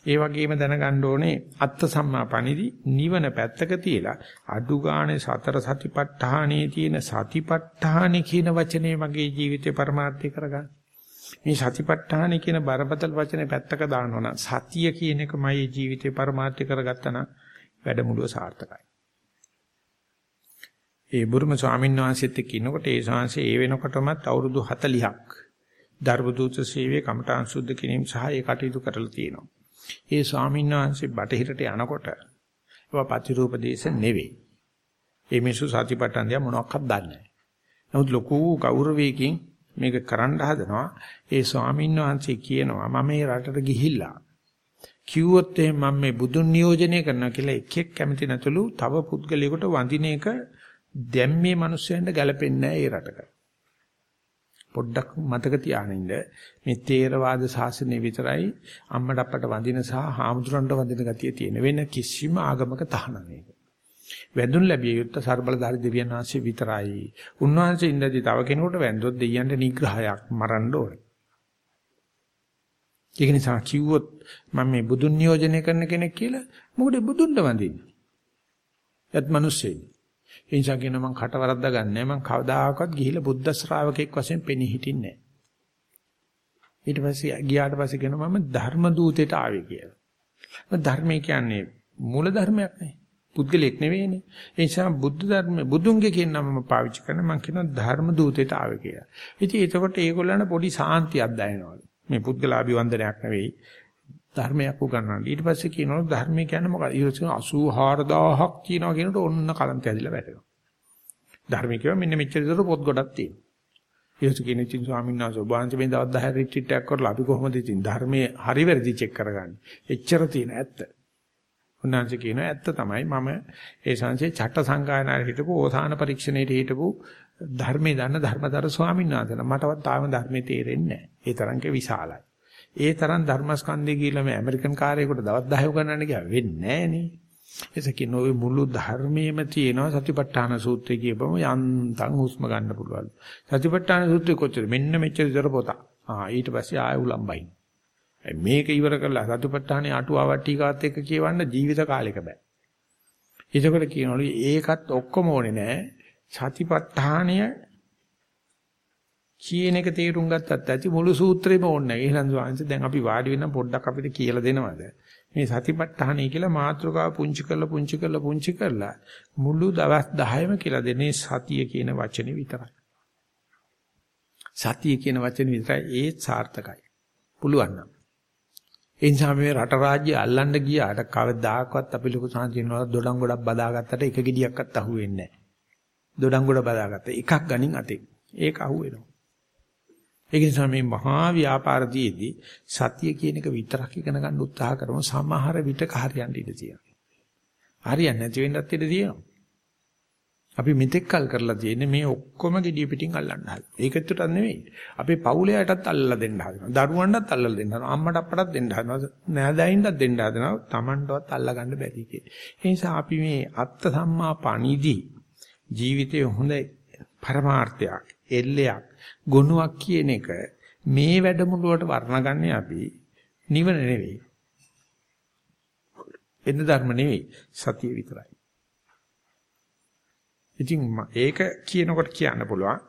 ඒ වගේම දැනගන්න ඕනේ අත්ත සම්මාපණිදි නිවන පැත්තක තියලා අඩු ගානේ සතර සතිපට්ඨානේ තියෙන සතිපට්ඨානේ කියන වචනේ මගේ ජීවිතේ પરමාර්ථය කරගන්න. මේ සතිපට්ඨානේ කියන බරපතල වචනේ පැත්තක දානවා නම් සතිය කියන එක මගේ ජීවිතේ પરමාර්ථය කරගත්තා නම් වැඩමුළුව සාර්ථකයි. ඒ බුරුම ස්වාමීන් වහන්සේත් එක්ක ඉන්නකොට ඒ ශාංශේ ඒ වෙනකොටමත් අවුරුදු 40ක් ධර්මදූත සේවයේ කමඨාන් සුද්ධ කිරීම සහ ඒ කටයුතු කරලා තියෙනවා. ඒ ස්වාමීන් වහන්සේ බටහිරට යනකොට ඒවා ප්‍රතිරූප දේශ නෙවෙයි. ඒ මිනිස්සු සතිපට්ඨාන දිහා මොනවක්වත් දන්නේ නැහැ. නමුත් ලොකු ගෞරවයකින් මේක කරන්න හදනවා. ඒ ස්වාමීන් වහන්සේ කියනවා මම මේ රටට ගිහිල්ලා කිව්වොත් එහෙනම් මම මේ බුදුන් නියෝජනය කරනවා කියලා එකෙක් කැමති නැතුළු තව පුද්ගලයෙකුට වඳින එක දැන් මේ මිනිස්සුන්ට ගැලපෙන්නේ නැහැ ඒ රටක. පොඩ්ඩක් මතක තියානින්න මේ තේරවාද ශාසනය විතරයි අම්මට අපට වඳින සහ හාමුදුරන්ට වඳින ගතිය තියෙන වෙන කිසිම ආගමක තහනම් මේක. වැඳුන් ලැබිය යුත්තේ ਸਰබලධාරී දෙවියන් වහන්සේ විතරයි. උන්වහන්සේ ඉඳදී තව කෙනෙකුට වැඳොත් දෙයියන්ට නිග්‍රහයක් මරන්න ඕනේ. ඒක නිසා කිව්වොත් මම මේ බුදුන් නියෝජනය කරන කෙනෙක් කියලා මොකද බුදුන්ට වඳින්නේ? යත් මිනිස්සෙයි. ඒ නිසා කියන මම කට වරද්දා ගන්නෑ මම කවදාකවත් ගිහිලා බුද්ධ ශ්‍රාවකෙක් වශයෙන් පෙනී හිටින්නේ නෑ ඊට පස්සේ ගියාට පස්සේ කියනවා මම ධර්ම දූතයට ආවේ කියලා. ධර්මය කියන්නේ මූල ධර්මයක් නේ. පුද්ගලෙක් නෙවෙයිනේ. ඒ නිසා බුද්ධ ධර්ම බුදුන්ගේ කියන නම මම පාවිච්චි කරන මම කියනවා ධර්ම දූතයට ආවේ කියලා. ඉතින් එතකොට ඒගොල්ලන්ට පොඩි සාන්තියක් දැනෙනවා. මේ පුද්ගලාභිවන්දනයක් නෙවෙයි. ධර්මයක් උගන්වන්න. ඊට පස්සේ කියනවා ධර්මය කියන්නේ මොකක්ද? ඊට 84000ක් කියනවා කියනකොට ඔන්න කලන්ත ඇදිලා වැටෙනවා. ධර්මය කියව මෙන්න මෙච්චර විතර පොත් ගොඩක් තියෙනවා. ඊට කියන ඉතින් ස්වාමීන් වහන්සේ ඔබ වහන්සේ මේ දවස් 10 රිට්‍රීට් එකක් කරලා අපි කොහොමද ඉතින් ධර්මයේ හරි වැරදි චෙක් කරගන්නේ? එච්චර තියෙන ඇත්ත. උන්වහන්සේ කියනවා ඇත්ත තමයි මම ඒ සංසේ චට්ට සංගායනාවේ හිටපු ඕසාන පරීක්ෂණයේ හිටපු ධර්මයේ දන්න ධර්මතර ස්වාමීන් වහන්සේ මටවත් තාම ධර්මයේ තේරෙන්නේ නැහැ. ඒ තරම්ක විශාලයි. ඒ තරම් ධර්මස්කන්ධය කියලා මේ ඇමරිකන් කාර්යයකට දවස් 10 උගන්නන්න ගියා වෙන්නේ නැහනේ. එසකින් ඔය මුළු ධර්මයේම තියෙනවා සතිපට්ඨාන සූත්‍රය කියපම යන්තම් හුස්ම ගන්න පුළුවන්. සතිපට්ඨාන සූත්‍රය කොච්චර මෙන්න මෙච්චර විතර පොතක්. ආ ඊට පස්සේ ආය උලම්බයින්. මේක ඉවර කරලා සතිපට්ඨානේ අටුවාවක් ටීකාවත් එක්ක කියවන්න ජීවිත කාලෙක බෑ. ඒකකොට කියනවලු ඒකත් ඔක්කොම ඕනේ නෑ. සතිපට්ඨානය කියන එක තේරුම් ගත්තත් ඇති මුළු සූත්‍රෙම ඕනේ නැහැ. එහෙනම් ස්වාමීන් දැන් අපි වාඩි වෙනම් පොඩ්ඩක් අපිට කියලා දෙනවද? මේ සතිපට්ඨානයි කියලා මාත්‍රකාව පුංචි කරලා පුංචි කරලා පුංචි කරලා මුළු දවස් 10ම කියලා දෙන්නේ සතිය කියන වචනේ විතරයි. සතිය කියන වචනේ විතරයි ඒ සාර්ථකයි. පුළුවන් නම්. ඒ නිසා මේ රට රාජ්‍ය අල්ලන්න ගියාට කවදාකවත් අපි ලොකු සංජීවනවල දොඩම් ගොඩක් බදාගත්තට එක ගෙඩියක්වත් අහුවෙන්නේ නැහැ. දොඩම් ගොඩ බදාගත්ත එකක් ගනින් අතේ. ඒක අහුවෙනවා. ඒක නිසා මේ මහා ව්‍යාපාරදීදී සතිය කියන එක විතරක් ඉගෙන ගන්න උත්සාහ කරමු සමහර විටක හරියන්න ඉඩ තියෙනවා. හරියන්නේ නැති වෙන්නත් ඉඩ තියෙනවා. අපි මෙතෙක් කල් කරලා තියෙන්නේ මේ ඔක්කොම gediya පිටින් අල්ලන්න හදලා. ඒකෙත්ටත් නෙවෙයි. අපේ පවුලයටත් අල්ලලා දෙන්න හදනවා. දරුවන්ටත් අල්ලලා දෙන්න හදනවා. අම්මට අප්පටත් දෙන්න හදනවා. නෑදෑයින්ටත් දෙන්න හදනවා. Tamanටවත් අල්ලා ගන්න බැරි කියේ. ඒ නිසා අපි මේ අත්ත සම්මා පණිදි ජීවිතයේ හොඳ පරමාර්ථයක්, එල්ලයක් ගුණයක් කියන එක මේ වැඩමුළුවට වර්ණගන්නේ අපි නිවන නෙවෙයි. එන්න ධර්ම නෙවෙයි සතිය විතරයි. ඉතින් ඒක කියනකොට කියන්න පුළුවන්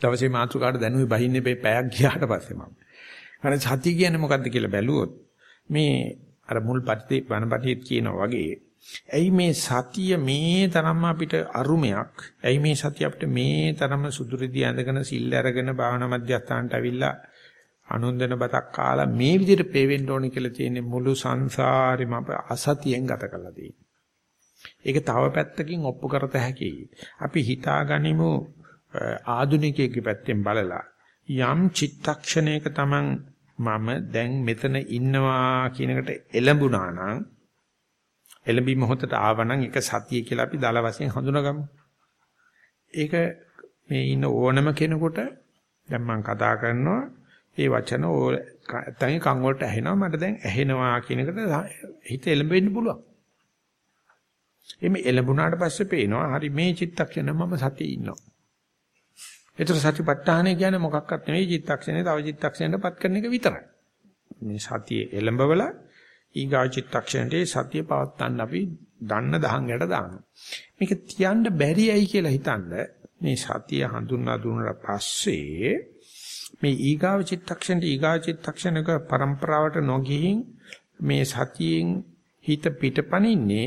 දවසේ මාතෘකාට දැනුයි බහින්නේ මේ පැයක් ගියාට පස්සේ මම. අර සතිය කියන්නේ මොකද්ද කියලා බැලුවොත් මේ අර මුල් පරිදි වනපටිත් කියනවා වගේ ඇයි මේ සතිය මේ තරම් අපිට අරුමයක් ඇයි මේ සතිය අපිට මේ තරම් සුදුරිදී ඇඳගෙන සිල් අරගෙන භාවනා මධ්‍යස්ථානට අවිල්ලා අනුන්දන බතක් කාලා මේ විදිහට පෙවෙන්න ඕනේ කියලා තියෙන මුළු සංසාරෙම අප අසතියෙන් ගත කරලා තියෙනවා. ඒක තව පැත්තකින් ඔප්පු කරත හැකියි. අපි හිතාගනිමු ආදුනිකයෙක්ගේ පැත්තෙන් බලලා යම් චිත්තක්ෂණයක Taman මම දැන් මෙතන ඉන්නවා කියන එකට එළඹුණා නම් එළඹි මොහොතට ආවනම් ඒක සතිය කියලා අපි දල වශයෙන් හඳුනගමු. ඒක මේ ඉන්න ඕනම කෙනෙකුට දැන් මම කතා කරනවා ඒ වචන නැත්නම් කන් වලට ඇහෙනවා මට දැන් ඇහෙනවා කියන එකට හිත එළඹෙන්න පුළුවන්. එimhe එළඹුණාට පස්සේ පේනවා හරි මේ චිත්තක්ෂණ මම සතියේ ඉන්නවා. ඒතර සතිපට්ඨානය කියන්නේ මොකක්වත් නෙවෙයි චිත්තක්ෂණේ තව චිත්තක්ෂණයටපත් කරන එක විතරයි. මේ සතියේ එළඹවලා ඊගා චිත්තක්ෂණේ සතිය පවත්තන්න අපි දන්න දහංගට දානවා. මේක තියන්න බැරි ඇයි කියලා හිතනද මේ සතිය හඳුන්වා දුන්නාට පස්සේ මේ ඊගාව චිත්තක්ෂණේ ඊගා චිත්තක්ෂණක પરම්පරාවට නොගිහින් මේ සතියෙන් හිත පිටපනින්නේ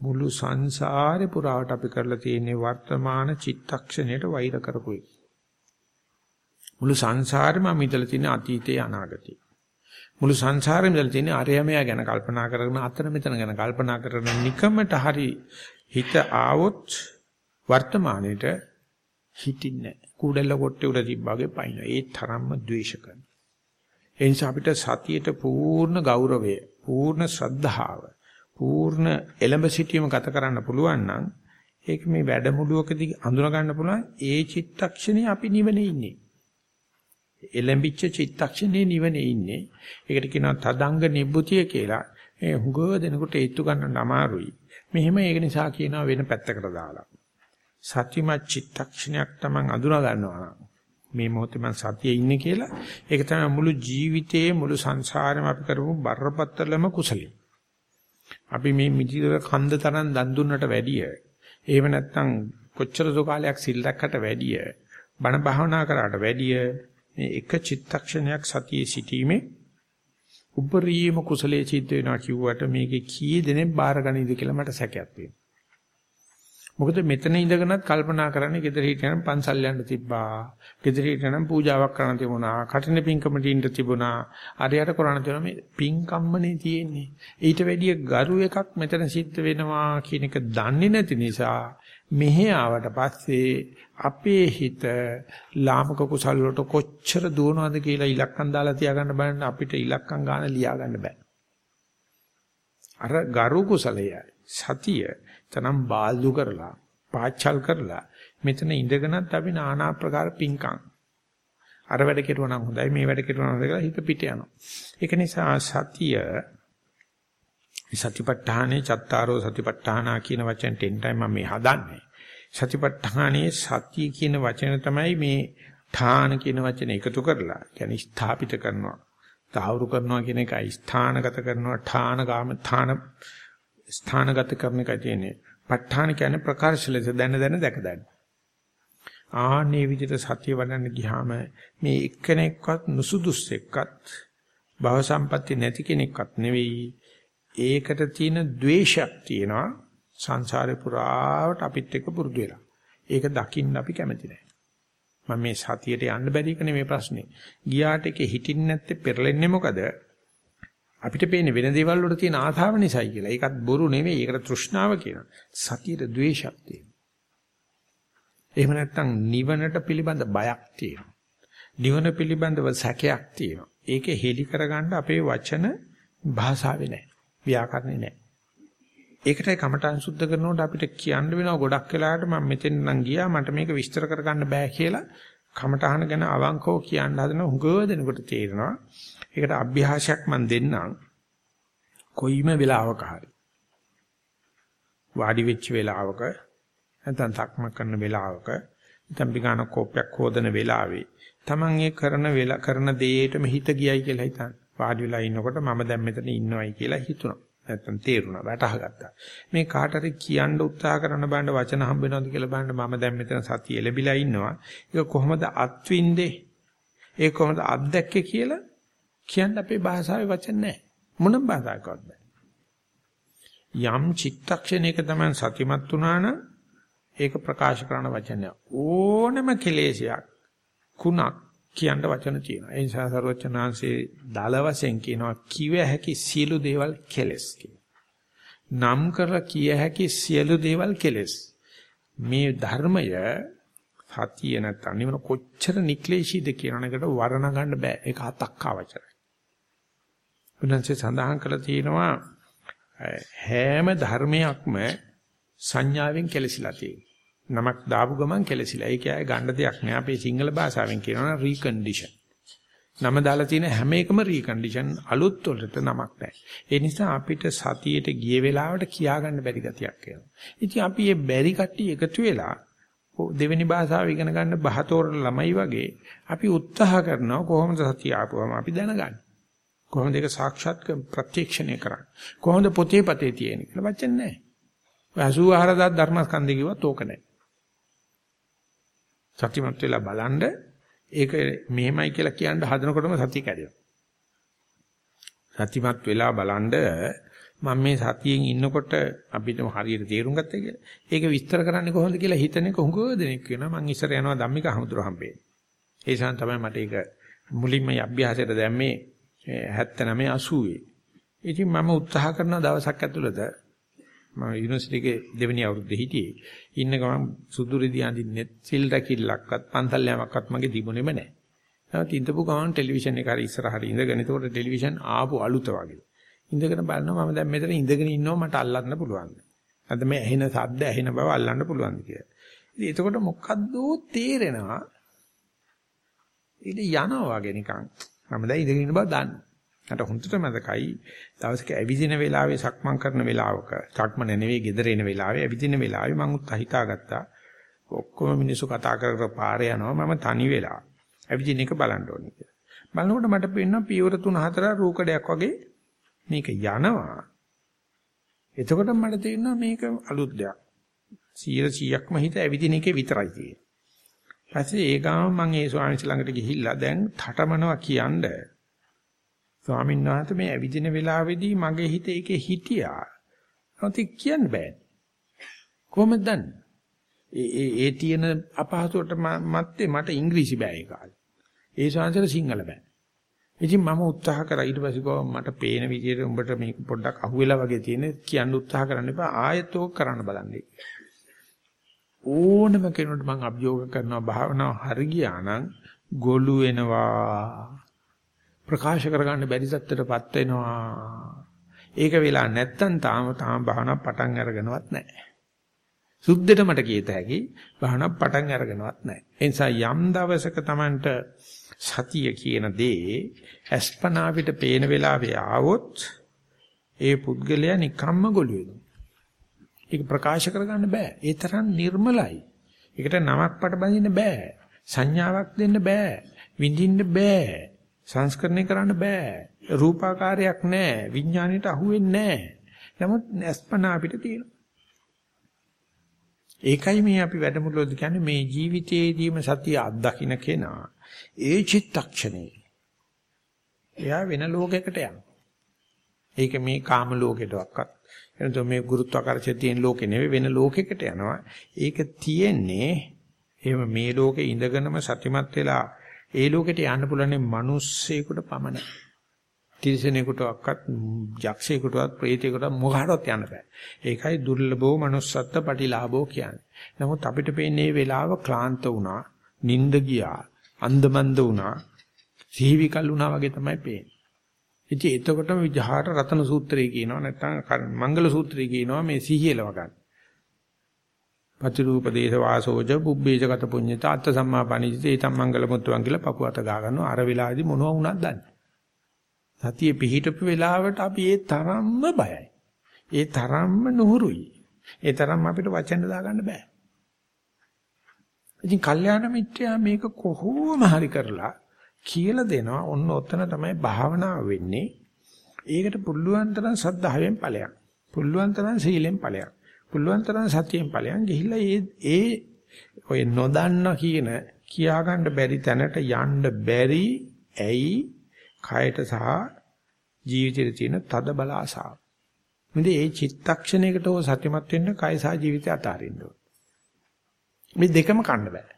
මුළු සංසාරේ පුරාවට අපි කරලා තියෙන වර්තමාන චිත්තක්ෂණයට වෛර කරපුයි. මුළු සංසාරෙම අපි ඉඳලා තියෙන අතීතයේ අනාගතේ. මුළු සංසාරෙම ඉඳලා තියෙන අරයමයා ගැන කල්පනා කරගෙන අතන මෙතන ගැන කල්පනා කරන නිකමට හරි හිත ආවොත් වර්තමානෙට හිටින්නේ කුඩල කොට්ටේ උඩ තිබ්බාගේ පයින් ඒ තරම්ම ද්වේෂ කරන. ඒ නිසා අපිට සතියට පූර්ණ ගෞරවය, පූර්ණ ශ්‍රද්ධාව, පූර්ණ එළඹ සිටීම ගත කරන්න පුළුවන් නම් ඒක මේ වැඩමුළුවකදී අඳුන ගන්න පුළුවන් ඒ චිත්තක්ෂණේ අපි නිවනේ ඉන්නේ. එළඹිච්ච චිත්තක්ෂණේ නිවනේ ඉන්නේ. ඒකට කියනවා තදංග නිබ්බුතිය කියලා. මේ හුඟ දෙනකොට ඒත්තු ගන්න අමාරුයි. මෙහෙම ඒක නිසා කියනවා වෙන පැත්තකට දාලා. සත්‍යමත් චිත්තක්ෂණයක් Taman අඳුනා ගන්නවා මේ මොහොතේ මම සතියේ ඉන්නේ කියලා ඒක තමයි මුළු ජීවිතයේ මුළු සංසාරෙම අපි කරපු බරපතලම කුසලයි. අපි මේ මිදිර කන්ද තරම් දන් දුන්නට වැඩිය එහෙම නැත්නම් කොච්චර සෝකාලයක් සිල් රැක්කට වැඩිය බණ භාවනා කරාට වැඩිය මේ එක චිත්තක්ෂණයක් සතියේ සිටීමේ උපරිම කුසලයේ සිද්ධ වෙනවා කිව්වට මේකේ කී දෙනෙක් බාරගනීද කියලා මට සැකයක් තියෙනවා. මොකද මෙතන ඉඳගෙනත් කල්පනා කරන්නේ gedara හිටියනම් පන්සල් යන්න තිබ්බා. gedara හිටියනම් පූජාවක් කරන්න තිබුණා. කටින පින්කමට ඉන්න තිබුණා. අරයට කරන්න තිබුණා මේ පින්කම්මනේ තියෙන්නේ. ඊට වැඩිය ගරු එකක් මෙතන සිද්ධ වෙනවා කියන එක දන්නේ නැති නිසා මෙහෙ ආවට පස්සේ අපේ හිත ලාමක කුසල් වලට කොච්චර දුවනවද කියලා ඉලක්කම් දාලා තියාගන්න බලන්න අපිට ඉලක්කම් ගන්න ලියා ගන්න බෑ. අර ගරු කුසලය සතිය තනම් බාල්දු කරලා පාච්චල් කරලා මෙතන ඉඳගෙනත් අපි নানা ආකාර පිංකම් අර වැඩ කෙරුවා නම් හොඳයි මේ වැඩ කෙරුවා නම් කියලා හිත පිට යනවා. ඒක නිසා සතිය සතිපට්ඨානේ චත්තාරෝ සතිපට්ඨානා කියන වචන ටෙන්ටයි මම මේ හදන්නේ. සතිපට්ඨානේ සත්‍ය කියන වචන තමයි මේ ඨාන කියන වචන එකතු කරලා කියන්නේ ස්ථාපිත කරනවා. තාවුරු කරනවා කියන එකයි ස්ථානගත කරනවා ඨාන ගාම ඨාන ස්ථානගත කරන එකයි තියෙන්නේ. ප ဋ ාණ කියන්නේ ප්‍රකාශ ලෙස දැන දැන දැක දැන. ආන්නේ විදිහට සතිය වඩන්න ගියාම මේ එක්කෙනෙක්වත් නුසුදුස්සෙක්වත් භව සම්පatti නැති කෙනෙක්වත් නෙවෙයි. ඒකට තියෙන द्वේෂයක් තියෙනවා සංසාරේ පුරාවට අපිත් එක්ක පුරුදු වෙලා. ඒක දකින්න අපි කැමති නැහැ. මම මේ සතියට යන්න බැරි එක නෙමෙයි ප්‍රශ්නේ. ගියාට එකේ හිටින්නේ නැත්තේ පෙරලෙන්නේ මොකද? අපිට පේන්නේ වෙන දේවල් වල තියෙන ආශාව නිසායි කියලා. ඒකත් බොරු නෙවෙයි. ඒකට තෘෂ්ණාව කියනවා. සතියේ ද්වේෂයක් තියෙනවා. එහෙම නැත්නම් නිවනට පිළිබඳ බයක් තියෙනවා. නිවන පිළිබඳව සැකයක් තියෙනවා. ඒකේ හෙලි කරගන්න අපේ වචන භාෂාවේ නැහැ. ව්‍යාකරණේ නැහැ. ඒකටයි කමඨං සුද්ධ කරනකොට අපිට කියන්න වෙනවා ගොඩක් වෙලාවට මම මෙතෙන් නම් ගියා මට මේක විස්තර කරගන්න බෑ කියලා කමඨහන ගැන අවංකව කියන්න හදන හුඟව දෙනකොට තේරෙනවා ඒකට අභ්‍යාසයක් මම දෙන්නම්. කොයිම වෙලාවක හරි. වාඩි වෙච්ච වෙලාවක නැත්නම් තක්ම කරන වෙලාවක නැත්නම් පිගාන කෝපයක් හොදන වෙලාවේ Taman ඒ කරන වෙලා කරන දේටම හිත ගියයි කියලා හිතන්න. වාඩි වෙලා ඉන්නකොට මම දැන් මෙතන ඉන්නවයි කියලා හිතුණා. නැත්තම් තේරුණා වැටහගත්තා. මේ කාට හරි කියන්න උත්සාහ කරන බණ්ඩ වචන හම්බ වෙනවද කියලා බලන්න මම දැන් මෙතන සතිය ලැබිලා ඉන්නවා. ඒක කොහොමද අත්විඳේ? ඒක කොහොමද අත්දැක්කේ කියලා කියන්න අපේ භාෂාවේ වචන නැහැ. මොනම භාෂාවකවත් බෑ. යම් චිත්තක්ෂණයක තමයි සතිමත් වුණා නම් ඒක ප්‍රකාශ කරන වචනය ඕනම කෙලෙසයක් කුණක් කියන්න වචන තියෙනවා. ඒ නිසා සරුවචනාංශේ දාල වශයෙන් කියනවා කිව හැකි සියලු දේවල් කෙලස් නම් කරලා කිය හැකි සියලු දේවල් කෙලස්. මේ ධර්මය සතිය නැත්නම් නිවන කොච්චර නික්ලේශීද කියන එකට වර්ණ ගන්න බෑ. ඒක හතක් අවචරයි. උන්වහන්සේ සඳහන් කළා තියෙනවා හැම ධර්මයක්ම සංඥාවෙන් කෙලසිලා තියෙනවා. නමක් දාපු ගමන් කෙලසිලා. ඒක ඇයි ගන්න දෙයක් නෑ. අපේ සිංහල භාෂාවෙන් කියනවා රීකන්ඩිෂන්. නම දාලා තියෙන හැම එකම රීකන්ඩිෂන් අලුත් වලට නමක් නැහැ. ඒ නිසා අපිට සතියේට ගිය වෙලාවට කියා ගන්න බැරි ගතියක් එනවා. ඉතින් අපි මේ බැරි කට්ටිය එකතු වෙලා දෙවෙනි භාෂාව ඉගෙන ගන්න බහතෝරන ළමයි වගේ අපි උත්සාහ කරනවා කොහොමද සතිය ආපුවම අපි දැනගන්නේ. කොහොමද ඒක සාක්ෂාත් ප්‍රත්‍යක්ෂණය කරන්නේ. කොහොමද පොතේ පතේ තියෙන්නේ කියලා වචන නැහැ. ඔය 84000 ධර්මස්කන්ධය කිව්වත් ඕක නැහැ. සත්‍යමත් වෙලා බලනද ඒක මෙහෙමයි කියලා කියන්න හදනකොටම සතිය කැඩෙනවා. සත්‍යමත් වෙලා බලනද මම මේ සතියෙන් ඉන්නකොට අපිට හරියට තේරුම් ගත්තා කියලා. ඒක විස්තර කරන්නේ කොහොමද කියලා හිතන එක හුඟ දෙනෙක් වෙනවා. මං ඉස්සර යනවා ධම්මික හමුදුර හම්බෙන්නේ. ඒ නිසා තමයි මට ඒක මුලින්ම අභ්‍යාසයට දැම්මේ 79 80. ඉතින් මම උත්සාහ කරන දවසක් ඇතුළත මම යුනිවර්සිටි එකේ දෙවෙනි අවුරුද්දේ හිටියේ. ඉන්න ගමන් සුදු රිදි අඳින්නේ සිල් රැකිල්ලක්වත් පන්සල් යෑමක්වත් මගේ තිබුණේම නැහැ. නමුත් ඉඳපු ගමන් ටෙලිවිෂන් එක හරි ඉස්සරහට ඉඳගෙන ඒකට ටෙලිවිෂන් ආපු අලුත වගේ. ඉඳගෙන බලනවා මම දැන් මෙතන ඉඳගෙන ඉන්නවා මට අල්ලන්න පුළුවන්. අද මේ ඇහෙන සද්ද ඇහෙන බව අල්ලන්න පුළුවන් කියලා. ඉතින් එතකොට මොකද්ද තේරෙනවා. ඊට යනවා වගේ නිකන්. මම දැන් ඉඳගෙන ඉන්න බව දන්නවා. මට හුඟට මතකයි දවසක ඇවිදින වෙලාවේ සක්මන් කරන වෙලාවක සක්මන නෙවෙයි gedere එන වෙලාවේ ඇවිදින වෙලාවේ මම උත් හිතාගත්තා ඔක්කොම මිනිස්සු කතා කර කර පාරේ යනවා මම තනි වෙලා ඇවිදින එක බලන්න ඕනේ කියලා. බලනකොට මට පේනවා පියවර 3 4 රූකඩයක් වගේ මේක යනවා. එතකොට මට තේරෙනවා මේක අලුත් දෙයක්. 100%ක්ම හිත ඇවිදින එකේ විතරයි තියෙන්නේ. ඊපස්සේ ඒ ගාම මම ඒ ස්වාමීන් ළඟට ගිහිල්ලා දැන් ඨටමනවා කියන්නේ ස්වාමීන් වහන්සේ මේ ඇවිදින වෙලාවේදී මගේ හිත ඒකේ හිටියා. නැති කියන්න බෑ. කොහොමද දන්නේ? ඒ ඒ ඒ තියෙන අපහසුවට මැත්තේ මට ඉංග්‍රීසි බෑ ඒ කාලේ. ඒ ශාංශර සිංහල බෑ. ඉතින් මම උත්සාහ කරා ඊට පස්සේ ගෝ මට පේන විදිහට උඹට මේක පොඩ්ඩක් අහුවෙලා වගේ තියෙන කියන්න උත්සාහ කරන්න එපා ආයෙත් ඕක කරන්න බලන්න. ඕනම කෙනෙකුට මම අභියෝග කරනවා භාවනාව හරි ගියා නම් ගොළු වෙනවා. ප්‍රකාශ කරගන්න බැරි සත්‍යයටපත් වෙනවා. ඒක වෙලා නැත්තම් තාම තාම භාවනා පටන් අරගෙනවත් නැහැ. සුද්ධෙට මට කියත හැකි භාවනා පටන් අරගෙනවත් නැහැ. ඒ නිසා යම් දවසක Tamanට සතිය කියන දේ අස්පනා පිට පේන වෙලාවේ ආවොත් ඒ පුද්ගලයා නිකම්ම ගොළු වෙනවා. ඒක ප්‍රකාශ කරගන්න බෑ. ඒ තරම් නිර්මලයි. ඒකට නමක් පට බඳින්න බෑ. සංඥාවක් දෙන්න බෑ. විඳින්න බෑ. සංස්කරණය කරන්න බෑ. රූපාකාරයක් නැහැ. විඥාණයට අහුවෙන්නේ නැහැ. නමුත් අස්පනා අපිට තියෙනවා. ඒකයි මේ අපි වැඩමුළුවේදී කියන්නේ මේ ජීවිතයේදීම සතිය අත්දකින්න කෙනා. ඒ චිත්තක්ෂණේ. එයා වෙන ලෝකයකට යනවා. ඒක මේ කාම ලෝකෙටවත් එනතෝ මේ ගුරුත්වාකර්ෂණයේ තියෙන ලෝකේ නෙවෙයි වෙන ලෝකයකට යනවා. ඒක තියෙන්නේ එහෙම මේ ලෝකේ ඉඳගෙනම සතිමත් වෙලා ඒ ලෝකෙට යන්න පුළුවන් මිනිස්සෙකුට පමණයි. තිරිසනෙකුටවත් යක්ෂයෙකුටවත් ප්‍රේතයෙකුටවත් මොකකටවත් යන්න බෑ. ඒකයි දුර්ලභෝ manussත්ත්ව පටිලාභෝ කියන්නේ. නමුත් අපිට පේන්නේ වෙලාව ක්ලාන්ත වුණා, නිින්ද ගියා, අන්දමන්ද වුණා, සිහිවිකල් වුණා වගේ තමයි පේන්නේ. ඉතින් එතකොටම විජහාට රතන සූත්‍රය කියනවා නැත්නම් මංගල සූත්‍රය කියනවා මේ සිහියලව ගන්න. පතිරූපදේශ වාසෝජ බුබ්බේජ ගත පුඤ්ඤත අත්ත සම්මාපණිජිත ඒතම් මංගල මුත්තුන් කියලා පපුව අත ගා ගන්නවා අර වෙලාවේදී මොනවා වුණත් දන්නේ. සතිය පිහිටපු වෙලාවට අපි ඒ තරම්ම බයයි. ඒ තරම්ම නුහුරුයි. ඒ තරම් අපිට වචන දාගන්න බෑ. ඉතින් කල්යාණ මිත්‍යා මේක කොහොම හරි කරලා කියලා දෙනවා ඔන්න ඔතන තමයි භාවනාව වෙන්නේ. ඒකට පුළුවන් තරම් සද්ධාවෙන් ඵලයක්. පුළුවන් තරම් සීලෙන් ඵලයක්. පුළුවන් තරම් සතියෙන් ඵලයක් ගිහිල්ලා ඒ ඒ ඔය නොදන්න කියන කියා ගන්න බැරි තැනට යන්න බැරි ඇයි කයට සහ ජීවිතේ තියෙන තද බල ආසාව. මොකද ඒ චිත්තක්ෂණයකට ඕ සත්‍යමත් වෙන්න කය සහ ජීවිතය අතාරින්න ඕන. මේ දෙකම කන්න බෑ.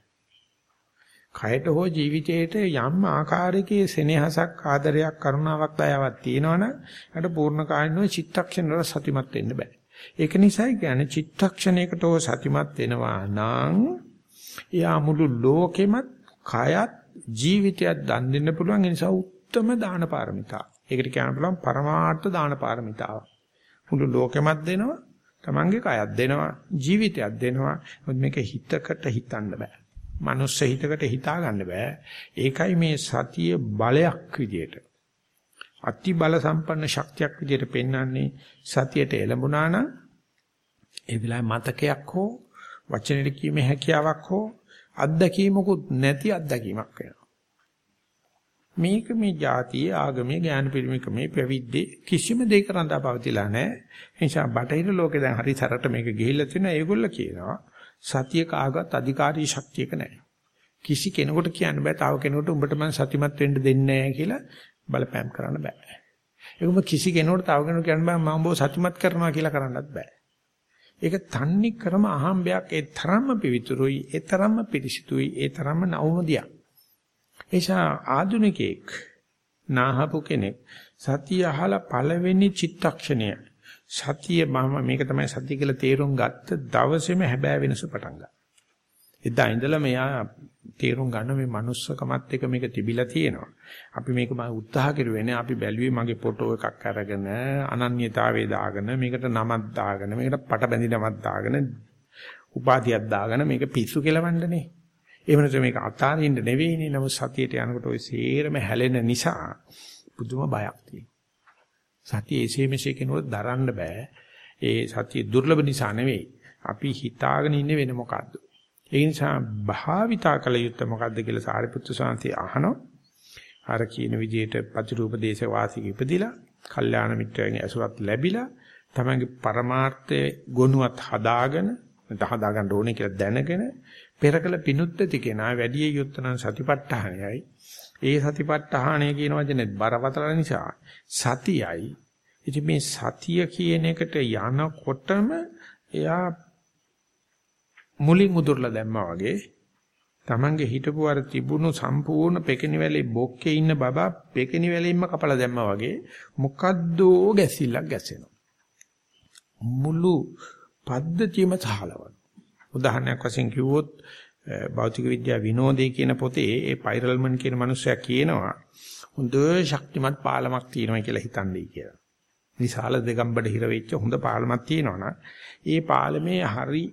කයට හෝ ජීවිතයට යම් ආකාරයකේ සෙනෙහසක් ආදරයක් කරුණාවක් දයාවක් තියෙනවනම් ඒකට පූර්ණ කායිනෝ චිත්තක්ෂණ වල සතිමත් වෙන්න බෑ. ඒක නිසායි කියන්නේ චිත්තක්ෂණයකට හෝ සතිමත් වෙනවා නම් එයා මුළු ලෝකෙමත් කයත් ජීවිතයත් දන් දෙන්න පුළුවන් ඒ නිසා උත්තරම දාන පාරමිතාව. ඒකට කියන්න පුළුවන් පරමාර්ථ දාන පාරමිතාව. මුළු ලෝකෙමත් දෙනවා, Tamange කයත් දෙනවා, ජීවිතයත් දෙනවා. මොකද මේක හිතකට හිතන්න බෑ. මනුස්ස හිතකට හිතා ගන්න බෑ. ඒකයි මේ සතිය බලයක් විදියට. අති බල සම්පන්න ශක්තියක් විදියට පෙන්වන්නේ සතියට එළඹුණා නම් ඒ වෙලාවේ මතකයක් හෝ වචනෙට කීමේ හැකියාවක් හෝ අත්දැකීමකුත් නැති අත්දැකීමක් වෙනවා. මේක මේ જાතියේ ආගමේ ඥාන පිරිමිකමේ පැවිද්දේ කිසිම දෙයක රඳා පවතිලා නැහැ. ඒ නිසා බටහිර ලෝකේ දැන් හරි සරට මේක ගිහිල්ලා තියෙනවා. ඒගොල්ලෝ කියනවා සතිය කාගවත් අධිකාරී ශක්තියක නැහැ. කිසි කෙනෙකුට කියන්න බෑ තව කෙනෙකුට උඹට මම සතිමත් වෙන්න දෙන්නේ නැහැ කියලා බලපෑම් කරන්න බෑ. ඒකම කිසි කෙනෙකුට තව කෙනෙකුට කියන්න බෑ මම ඔබ සතිමත් කරනවා කියලා කරන්නත් බෑ. ඒක තන්නේ ක්‍රම අහම්බයක් ඒ තරම්ම පිවිතුරුයි ඒ තරම්ම පිරිසිදුයි ඒ තරම්ම නවමදියක්. එසා ආධුනිකෙක් නාහපු කෙනෙක් සතිය අහලා පළවෙනි චිත්තක්ෂණය සතිය මම මේක තමයි සතිය කියලා තේරුම් ගත්ත දවසේම හැබෑ වෙනස පටන් ගත්තා. එදා ඉඳලා මෙයා තේරුම් ගන්න මේ manussකමත් එක මේක තිබිලා තියෙනවා. අපි මේක මම උත්සාහ කරුවේ නේ අපි බැලුවේ මගේ ෆොටෝ එකක් අරගෙන අනන්‍යතාවයේ දාගෙන මේකට නමක් දාගෙන මේකට පට බැඳි නමක් දාගෙන උපාධියක් දාගෙන මේක පිස්සු කෙලවන්නනේ. එහෙම නැත්නම් මේක අතාරින්න නෙවෙයිනේ. නමුත් සතියට යනකොට ওই සේරම හැලෙන නිසා පුදුම බයක් තියෙනවා. සතිය එසේ මෙසේ කෙනෙකුට දරන්න බෑ. ඒ සතිය දුර්ලභ නිසා නෙවෙයි. අපි හිතාගෙන ඉන්නේ වෙන මොකද්ද? ඒ නිසා භාවිතා කළ යුත්තේ මොකද්ද කියලා සාරිපුත්තු සාන්ති අහනවා. අර කියන විදිහට ප්‍රතිරූප දේශ වාසික ඉපදිලා, කල්යාණ මිත්‍රයන්ගේ ඇසුරත් ලැබිලා, තමන්ගේ පරමාර්ථයේ ගුණවත් හදාගෙන, නැත්නම් හදාගන්න ඕනේ කියලා දැනගෙන පෙරකල පිනුත්තති කෙනා වැඩි යුත්තන සතිපට්ඨානයයි. ඒ සතිපට්ඨානය කියන වචනේ බරපතල නිසා සතියයි. ඉතින් මේ සතිය කියන එකට යනකොටම එයා මුලින් උදුරලා දැම්මා වගේ Tamange හිටපු අර තිබුණු සම්පූර්ණ පෙකිනි වැලේ බොක්කේ ඉන්න බබා පෙකිනි වැලෙින්ම කපලා දැම්මා වගේ මොකද්දෝ ගැසිල්ලක් ගැසෙනවා. මුළු පද්ධතියම සහලවන. උදාහරණයක් වශයෙන් කිව්වොත් භෞතික විද්‍යාව විනෝදේ කියන පොතේ ඒ පයිරල්මන් කියන මනුස්සයා කියනවා හොඳ ශක්තිමත් පාලමක් තියෙනවා කියලා හිතන්නේ කියලා. විශාල දෙගම්බඩ හිර වෙච්ච හොඳ පාලමක් තියෙනවා ඒ පාලමේ හරි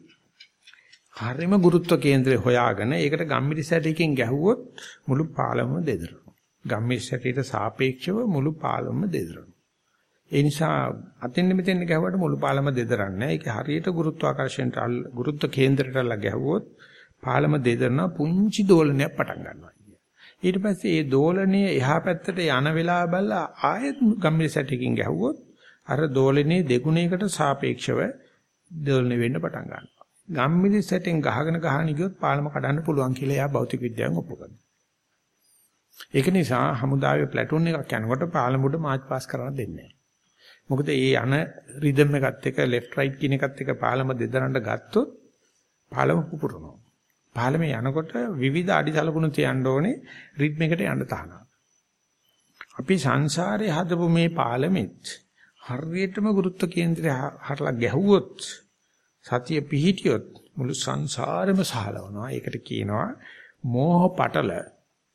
හරිම ගුරුත්ව කේන්ද්‍රය හොයාගෙන ඒකට ගම්මිරි සැටයකින් ගැහුවොත් මුළු පාලමම දෙදරනවා. ගම්මිරි සැටයට සාපේක්ෂව මුළු පාලමම දෙදරනවා. ඒ නිසා අතින් මෙතෙන් ගැහුවට මුළු පාලම දෙදරන්නේ. ඒක හරියට ගුරුත්වාකර්ෂණයට ගුරුත්ව කේන්ද්‍රයට අල්ල ගැහුවොත් පාලම දෙදරන පුංචි දෝලනයක් පටන් ගන්නවා. ඊට පස්සේ ඒ දෝලනය එහා පැත්තට යන වෙලාව බලලා ආයෙත් ගම්මිරි සැටයකින් ගැහුවොත් අර දෝලනයේ දෙගුණයකට සාපේක්ෂව දෝලණය වෙන්න පටන් ගන්නවා. ගම්මිලි සැටෙන් ගහගෙන ගහන ගියොත් පාලම කඩන්න පුළුවන් කියලා එයා භෞතික විද්‍යාවෙන් ඔප්පු කරනවා. ඒක නිසා හමුදාවේ ප්ලැටූන් එකක් යනකොට පාලමුඩ මාච් පාස් කරන්න දෙන්නේ නැහැ. මොකද ඒ යන රිද්ම් එකත් එක්ක ලෙෆ්ට් රයිට් කියන එකත් එක්ක පාලම දෙදරන්න ගත්තොත් පාලම පුපුරනවා. පාලමේ යනකොට විවිධ අඩි සලකුණු තියන්න ඕනේ රිද්ම් එකට යන්න තහනම්. අපි සංසාරේ හදපු මේ පාලමෙත් හරියටම ගුරුත්ව කේන්ද්‍රය හරලා ගැහුවොත් සතිය පිහිටියොත් මුළු සංසාරෙම සහලවනවා. ඒකට කියනවා මෝහ පටල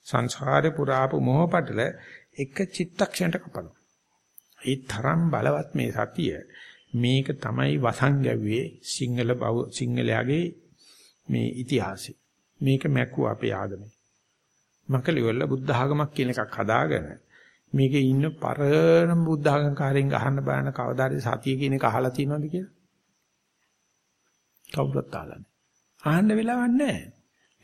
සංසාරේ පුරාපු මෝහ පටල එක චිත්තක්ෂණයට කපනවා. ඒ තරම් බලවත් මේ සතිය මේක තමයි වසංගව්වේ සිංහල බව සිංහලයාගේ මේ ඉතිහාසය. මේක මැකුව අපේ ආගමේ. මකලිවල බුද්ධ ආගමක් කියන එකක් හදාගෙන මේකේ ඉන්න පරණ බුද්ධ ආගම්කාරයෙන් අහන්න බෑන කවදාද සතිය කියන එක අහලා තියෙනවද කියලා? කවුරුත් අහලා නැහැ. අහන්න වෙලාවක් නැහැ.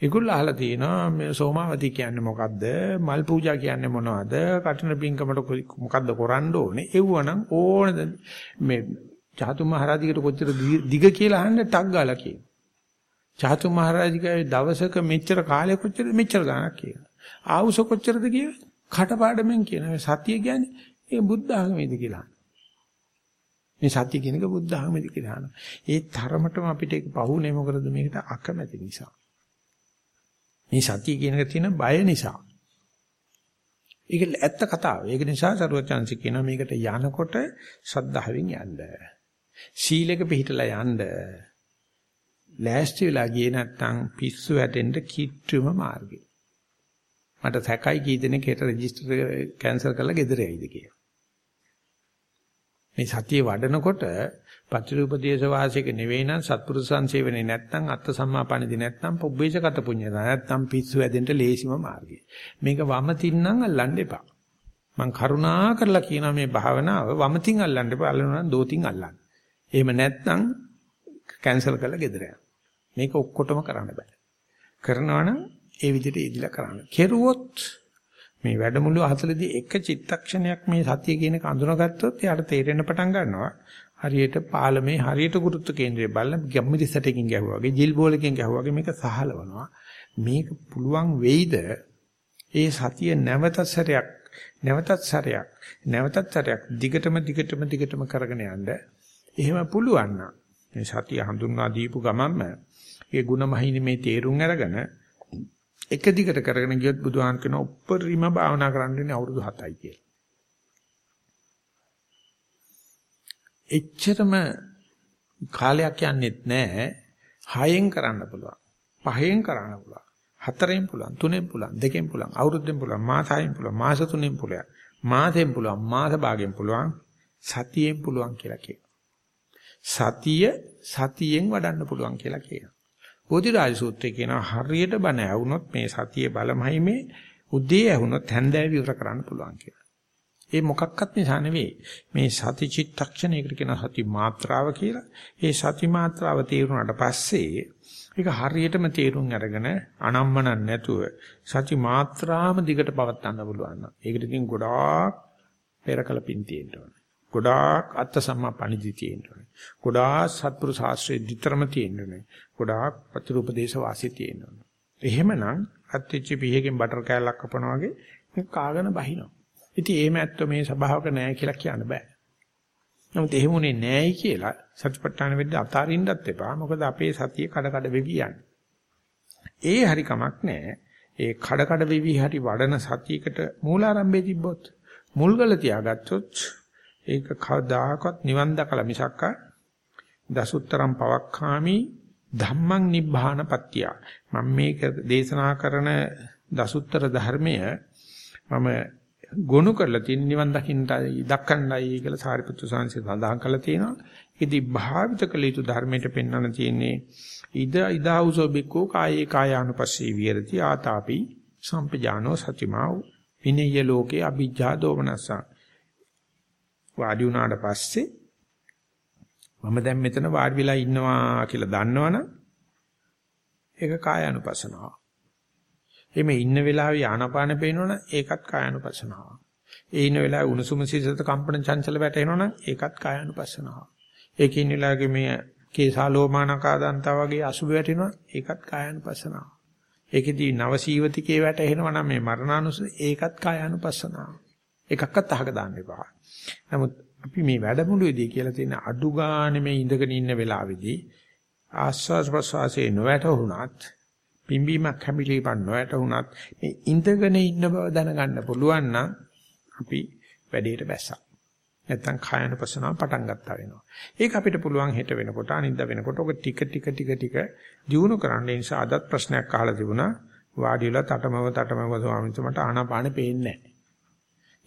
ඒගොල්ලෝ අහලා තියෙනවා මේ සෝමාවති කියන්නේ මොකද්ද? මල් පූජා කියන්නේ මොනවද? කටින පිංකමට මොකද්ද කරන්න ඕනේ? එව්වනම් ඕනද මේ චාතු මහරජිකට කොච්චර දිග කියලා අහන්න ටක් ගාලා කියන. චාතු මහරජිකගේ දවසක මෙච්චර කාලයක් කොච්චර මෙච්චර ගාණක් කියන. ආවුස කොච්චරද කියන්නේ? කටපාඩමෙන් කියන. සතිය කියන්නේ ඒ බුද්ධ ආගමේද කියලා. මේ සත්‍ය කියන එක බුද්ධ ආගමේද කියලා. ඒ තරමටම අපිට ඒක පහුනේ මොකද මේකට අකමැති නිසා. මේ සතිය කියන එක තියෙන බය නිසා. ඒක ඇත්ත කතාව. ඒක නිසා සරුවචාන්සි කියනවා මේකට යනකොට ශ්‍රද්ධාවෙන් යන්න. සීලෙක පිළිහිටලා යන්න. ලෑස්ති වෙලා ගියේ නැත්නම් පිස්සු වැටෙන්න කිට්ටුම මාර්ගය. මට සැකයි කී දෙනෙක් හෙට රෙජිස්ටර් කැන්සල් කරලා ගෙදර යයිද කියලා. මේ සතිය වඩනකොට පතිරූපදේශ වාසික නෙවෙයි නම් සත්පුරුෂ සංසේවනේ නැත්නම් අත්ත සම්මාපණිදි නැත්නම් පුබ්බේෂගත පුඤ්ඤය නැත්නම් පිස්සු ඇදෙන්න ලේසිම මාර්ගය. මේක වම තින්නම් අල්ලන්න එපා. මං කරුණා කරලා කියනවා මේ භාවනාව වම තින් අල්ලන්න එපා අල්ලනවා නම් දෝතින් අල්ලන්න. එහෙම නැත්නම් කැන්සල් කරලා ගෙදර යන්න. මේක ඔක්කොටම කරන්න බෑ. කරනවා නම් ඒ විදිහට ඉදිලා කරන්න. කෙරුවොත් මේ වැඩමුළු 40දී එක චිත්තක්ෂණයක් මේ සතිය කියන එක අඳුනගත්තොත් එයාට තේරෙන්න පටන් ගන්නවා. හරියට පාලමේ හරියට ගුරුත්ව කේන්ද්‍රය බලන ගැම්මිරි සැටකින් ගැහුවා වගේ ජිල් බෝලකින් ගැහුවා වගේ මේක සහලවනවා. මේක පුළුවන් වෙයිද ඒ සතිය නැවත සැරයක් නැවතත් සැරයක් නැවතත් සැරයක් දිගටම දිගටම දිගටම කරගෙන යන්න. එහෙම පුළුවන් නම් මේ සතිය හඳුන්වා දීපු ගමන්ම ඒ ಗುಣමහිනේ මේ තේරුම් අරගෙන එක දිගට කරගෙන ගියොත් බුදුහාන් කියන උප්පරිම භාවනා කරන්න ඉන්නේ අවුරුදු 7යි කියලා. එච්චරම කාලයක් යන්නේත් නැහැ. හයෙන් කරන්න පුළුවන්. පහෙන් කරන්න පුළුවන්. හතරෙන් පුළුවන්. තුනෙන් පුළුවන්. දෙකෙන් පුළුවන්. අවුරුද්දෙන් පුළුවන්. මාස හයෙන් පුළුවන්. මාස තුනෙන් පුළුවන්. මාසෙන් පුළුවන්. මාස භාගයෙන් පුළුවන්. සතියෙන් පුළුවන් කියලා කියනවා. සතිය සතියෙන් වඩන්න පුළුවන් කියලා කියනවා. බෝධිරාජ සූත්‍රයේ කියනවා හරියට බණ ඇහුනොත් මේ සතියේ බලමයි මේ උදේ ඇහුනොත් හැන්දෑව විවර කරන්න පුළුවන් කියලා. ඒ මොකක්වත් නිසා නෙවෙයි. මේ සති චිත්තක්ෂණයකට කියන සති මාත්‍රාව කියලා. ඒ සති මාත්‍රාව තේරුණාට පස්සේ ඒක හරියටම තේරුම් අරගෙන අනම්මනක් නැතුව සති මාත්‍රාම දිගට පවත්වන්න පුළුවන්. ඒකට ඉතින් ගොඩාක් පෙරකල පින් තියෙන්න ඕනේ. ගොඩාක් අත්ත සම්මා පණිදි තියෙන්න ඕනේ. ගොඩාක් සත්පුරු ශාස්ත්‍රයේ විතරම තියෙන්න ඕනේ. ගොඩාක් ප්‍රතිරූපදේශ වාසිය තියෙන්න ඕනේ. එහෙමනම් අත්‍ත්‍චි පිහකින් බටර් කෑල්ලක් කපනවා වගේ කාගෙන බහිනවා. ඉතින් එහෙම ඇත්තෝ මේ ස්වභාවක නැහැ කියලා කියන්න බෑ. නමුත් එහෙමුනේ නැහැයි කියලා සත්‍යපට්ඨාන වෙද්දී අතාරින්නත් එපා. මොකද අපේ සතිය කඩ කඩ වෙවි යන්නේ. ඒ හරි කමක් නැහැ. ඒ කඩ කඩ වෙවි හරි වඩන සතියකට මූලාරම්භයේ තිබ්බොත් මුල්ගල තියාගත්තොත් ඒක කවදාකවත් නිවන් දකලා මිසක්ක දසුත්තරම් පවක්ඛාමි ධම්මං නිබ්බාන පත්‍ය මම මේක දේශනා කරන දසුත්තර ධර්මය මම ගොනු කරලා තියෙන නිවන් දකින්නයි දක්කන්නයි කියලා සාරිපුත්තු සාංශය සඳහන් කරලා තියෙනවා. ඉතින් භාවිත කළ යුතු ධර්මයට පෙන්වන්න තියෙන්නේ ඉද ඉදාඋසෝ බිකෝ කායේ කායානුපස්සී විහෙරති ආතාපි සම්පජානෝ සතිමා විනය්‍ය ලෝකේ අභිජ්ජා දෝමනසං වාඩි වුණාට පස්සේ මම දැන් මෙතන වාඩි වෙලා ඉන්නවා කියලා දන්නවනම් ඒක කායානුපස්සනාව. එimhe ඉන්න වෙලාවේ ආනාපාන පේනවනම් ඒකත් කායානුපස්සනාව. ඒ ඉන්න වෙලාවේ උණුසුම සිසිලත කම්පන චංචල වැටෙනවනම් ඒකත් කායානුපස්සනාව. ඒකේ ඉන්න වෙලාවේ මේ කේසාලෝමානකාදන්තා වගේ අසුබ වැටෙනවා ඒකත් කායානුපස්සනාව. ඒකෙදී නවසීවතිකේ වැටෙනවා නම් මේ මරණානුස ඒකත් කායානුපස්සනාව. එකක්වත් අහක දාන්න එපා. නමුත් අපි මේ වැඩමුළුවේදී කියලා තියෙන අඩු ගානේ මේ ඉඳගෙන ඉන්න වෙලාවේදී ආස්වාස් ප්‍රසවාසයේ නොවැටුණත් පිම්බීමක් හැමිලීමක් නොවැටුණත් මේ ඉඳගෙන ඉන්න බව දැනගන්න පුළුවන් නම් අපි වැඩේට බැස්සා. නැත්තම් කායනුපසනාව පටන් ගත්තා වෙනවා. ඒක අපිට පුළුවන් හෙට වෙනකොට අනිද්දා වෙනකොට ඔක ටික ටික ටික ටික දියුණු කරන්න. ඒ නිසා අදත් ප්‍රශ්නයක් අහලා තිබුණා. වාඩි වෙලා තටමව තටමව ස්වාමීන් වහන්සේ මට ආනාපානෙ පේන්නේ නැහැ.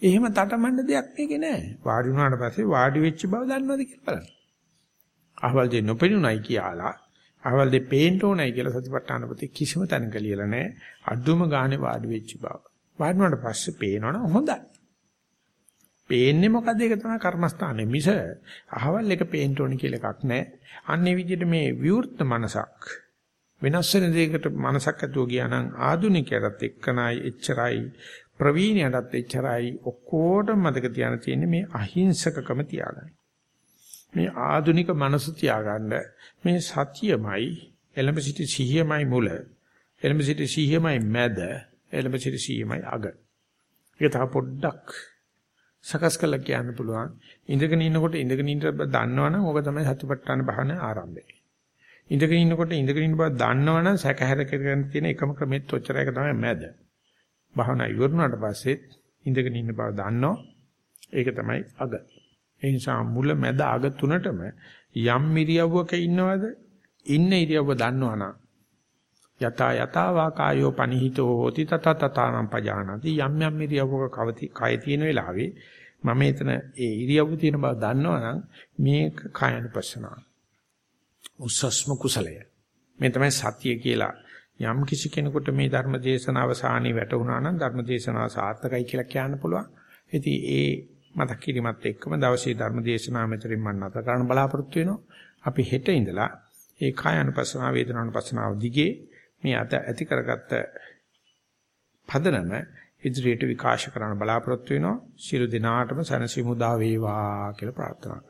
එහෙම තටමඬ දෙයක් මේකේ නැහැ. වාඩි වුණාට පස්සේ වාඩි වෙච්ච බව දන්නවද කියලා බලන්න. අහවල් දෙ නොපෙනුනයි කියලා අහවල් දෙ පේන්න ඕනයි කියලා සතිපට්ඨාන පොතේ කිසිම තැනක ලියලා නැහැ. අඩුම ගානේ වාඩි වෙච්ච බව. වාඩි වුණාට පස්සේ පේනවනම් හොඳයි. පේන්නේ මොකද ඒක තමයි කර්මස්ථානේ මිස අහවල් එක පේන්න ඕනි කියලා එකක් නැහැ. අන්නේ විදිහට මේ විවෘත මනසක් වෙනස් වෙන දෙයකට මනසක් ඇතුව ගියා නම් ආදුනිකයටත් එක්කනයි එච්චරයි ප්‍රවීණයටත් එච්චරයි ඔක්කොටම මතක තියාගෙන තියෙන්නේ මේ අහිංසකකම තියාගන්න. මේ ආදුනික මනස තියාගන්න මේ සතියමයි එළඹ සිටි සිහියමයි මුල. එළඹ සිටි සිහියමයි මැද. එළඹ සිටි සිහියමයි අග. ඒක තව පොඩ්ඩක් සකස් කරලා කියන්න පුළුවන්. ඉඳගෙන ඉන්නකොට ඉඳගෙන ඉන්න බව දන්නවනම් ඕක තමයි සතිපට්ඨාන භාවන ආරම්භය. ඉඳගෙන ඉන්නකොට ඉඳගෙන ඉන්න බව දන්නවනම් සැකහැර කරගෙන තියෙන එකම ක්‍රමෙත් ඔච්චර එක තමයි මැද. භාවනා ඉවරනාට පස්සෙත් ඉඳගෙන ඉන්න බව දන්නෝ ඒක තමයි අග. ඒ නිසා මුල මැද අග තුනටම යම් ඉරියව්වක ඉන්නවද ඉන්න ඉරියව්ව දන්නවනම් යතා යතා වා කායෝ පනිහිතෝ හෝති තත තතානම් පජානාති. යම් යම් ඉරියව්වක කවති කය තියෙන වෙලාවේ මම එතන ඒ ඉරියව්ව තියෙන බව දන්නවනම් මේක කායනුපස්සනාව උස්සස්ම කුසලය. මේ තමයි සතිය කියලා යම් කිසි කෙනෙකුට මේ ධර්ම දේශනාව සාහනී වැටුණා නම් ධර්ම දේශනාව සාර්ථකයි කියලා කියන්න පුළුවන් ඉතින් ඒ මතක් කිරීමත් එක්කම දවසේ ධර්ම දේශනාව මෙතරින් මම නැත කරන්න බලාපොරොත්තු වෙනවා අපි හෙට ඉඳලා ඒ කායानुපස්සනාව වේදනානුපස්සනාව දිගේ මේ අත ඇති කරගත්ත පදනම ඉදිරියට විකාශ කරන්න බලාපොරොත්තු වෙනවා. සියලු දිනාටම සනසිමුදා වේවා කියලා ප්‍රාර්ථනා කරනවා.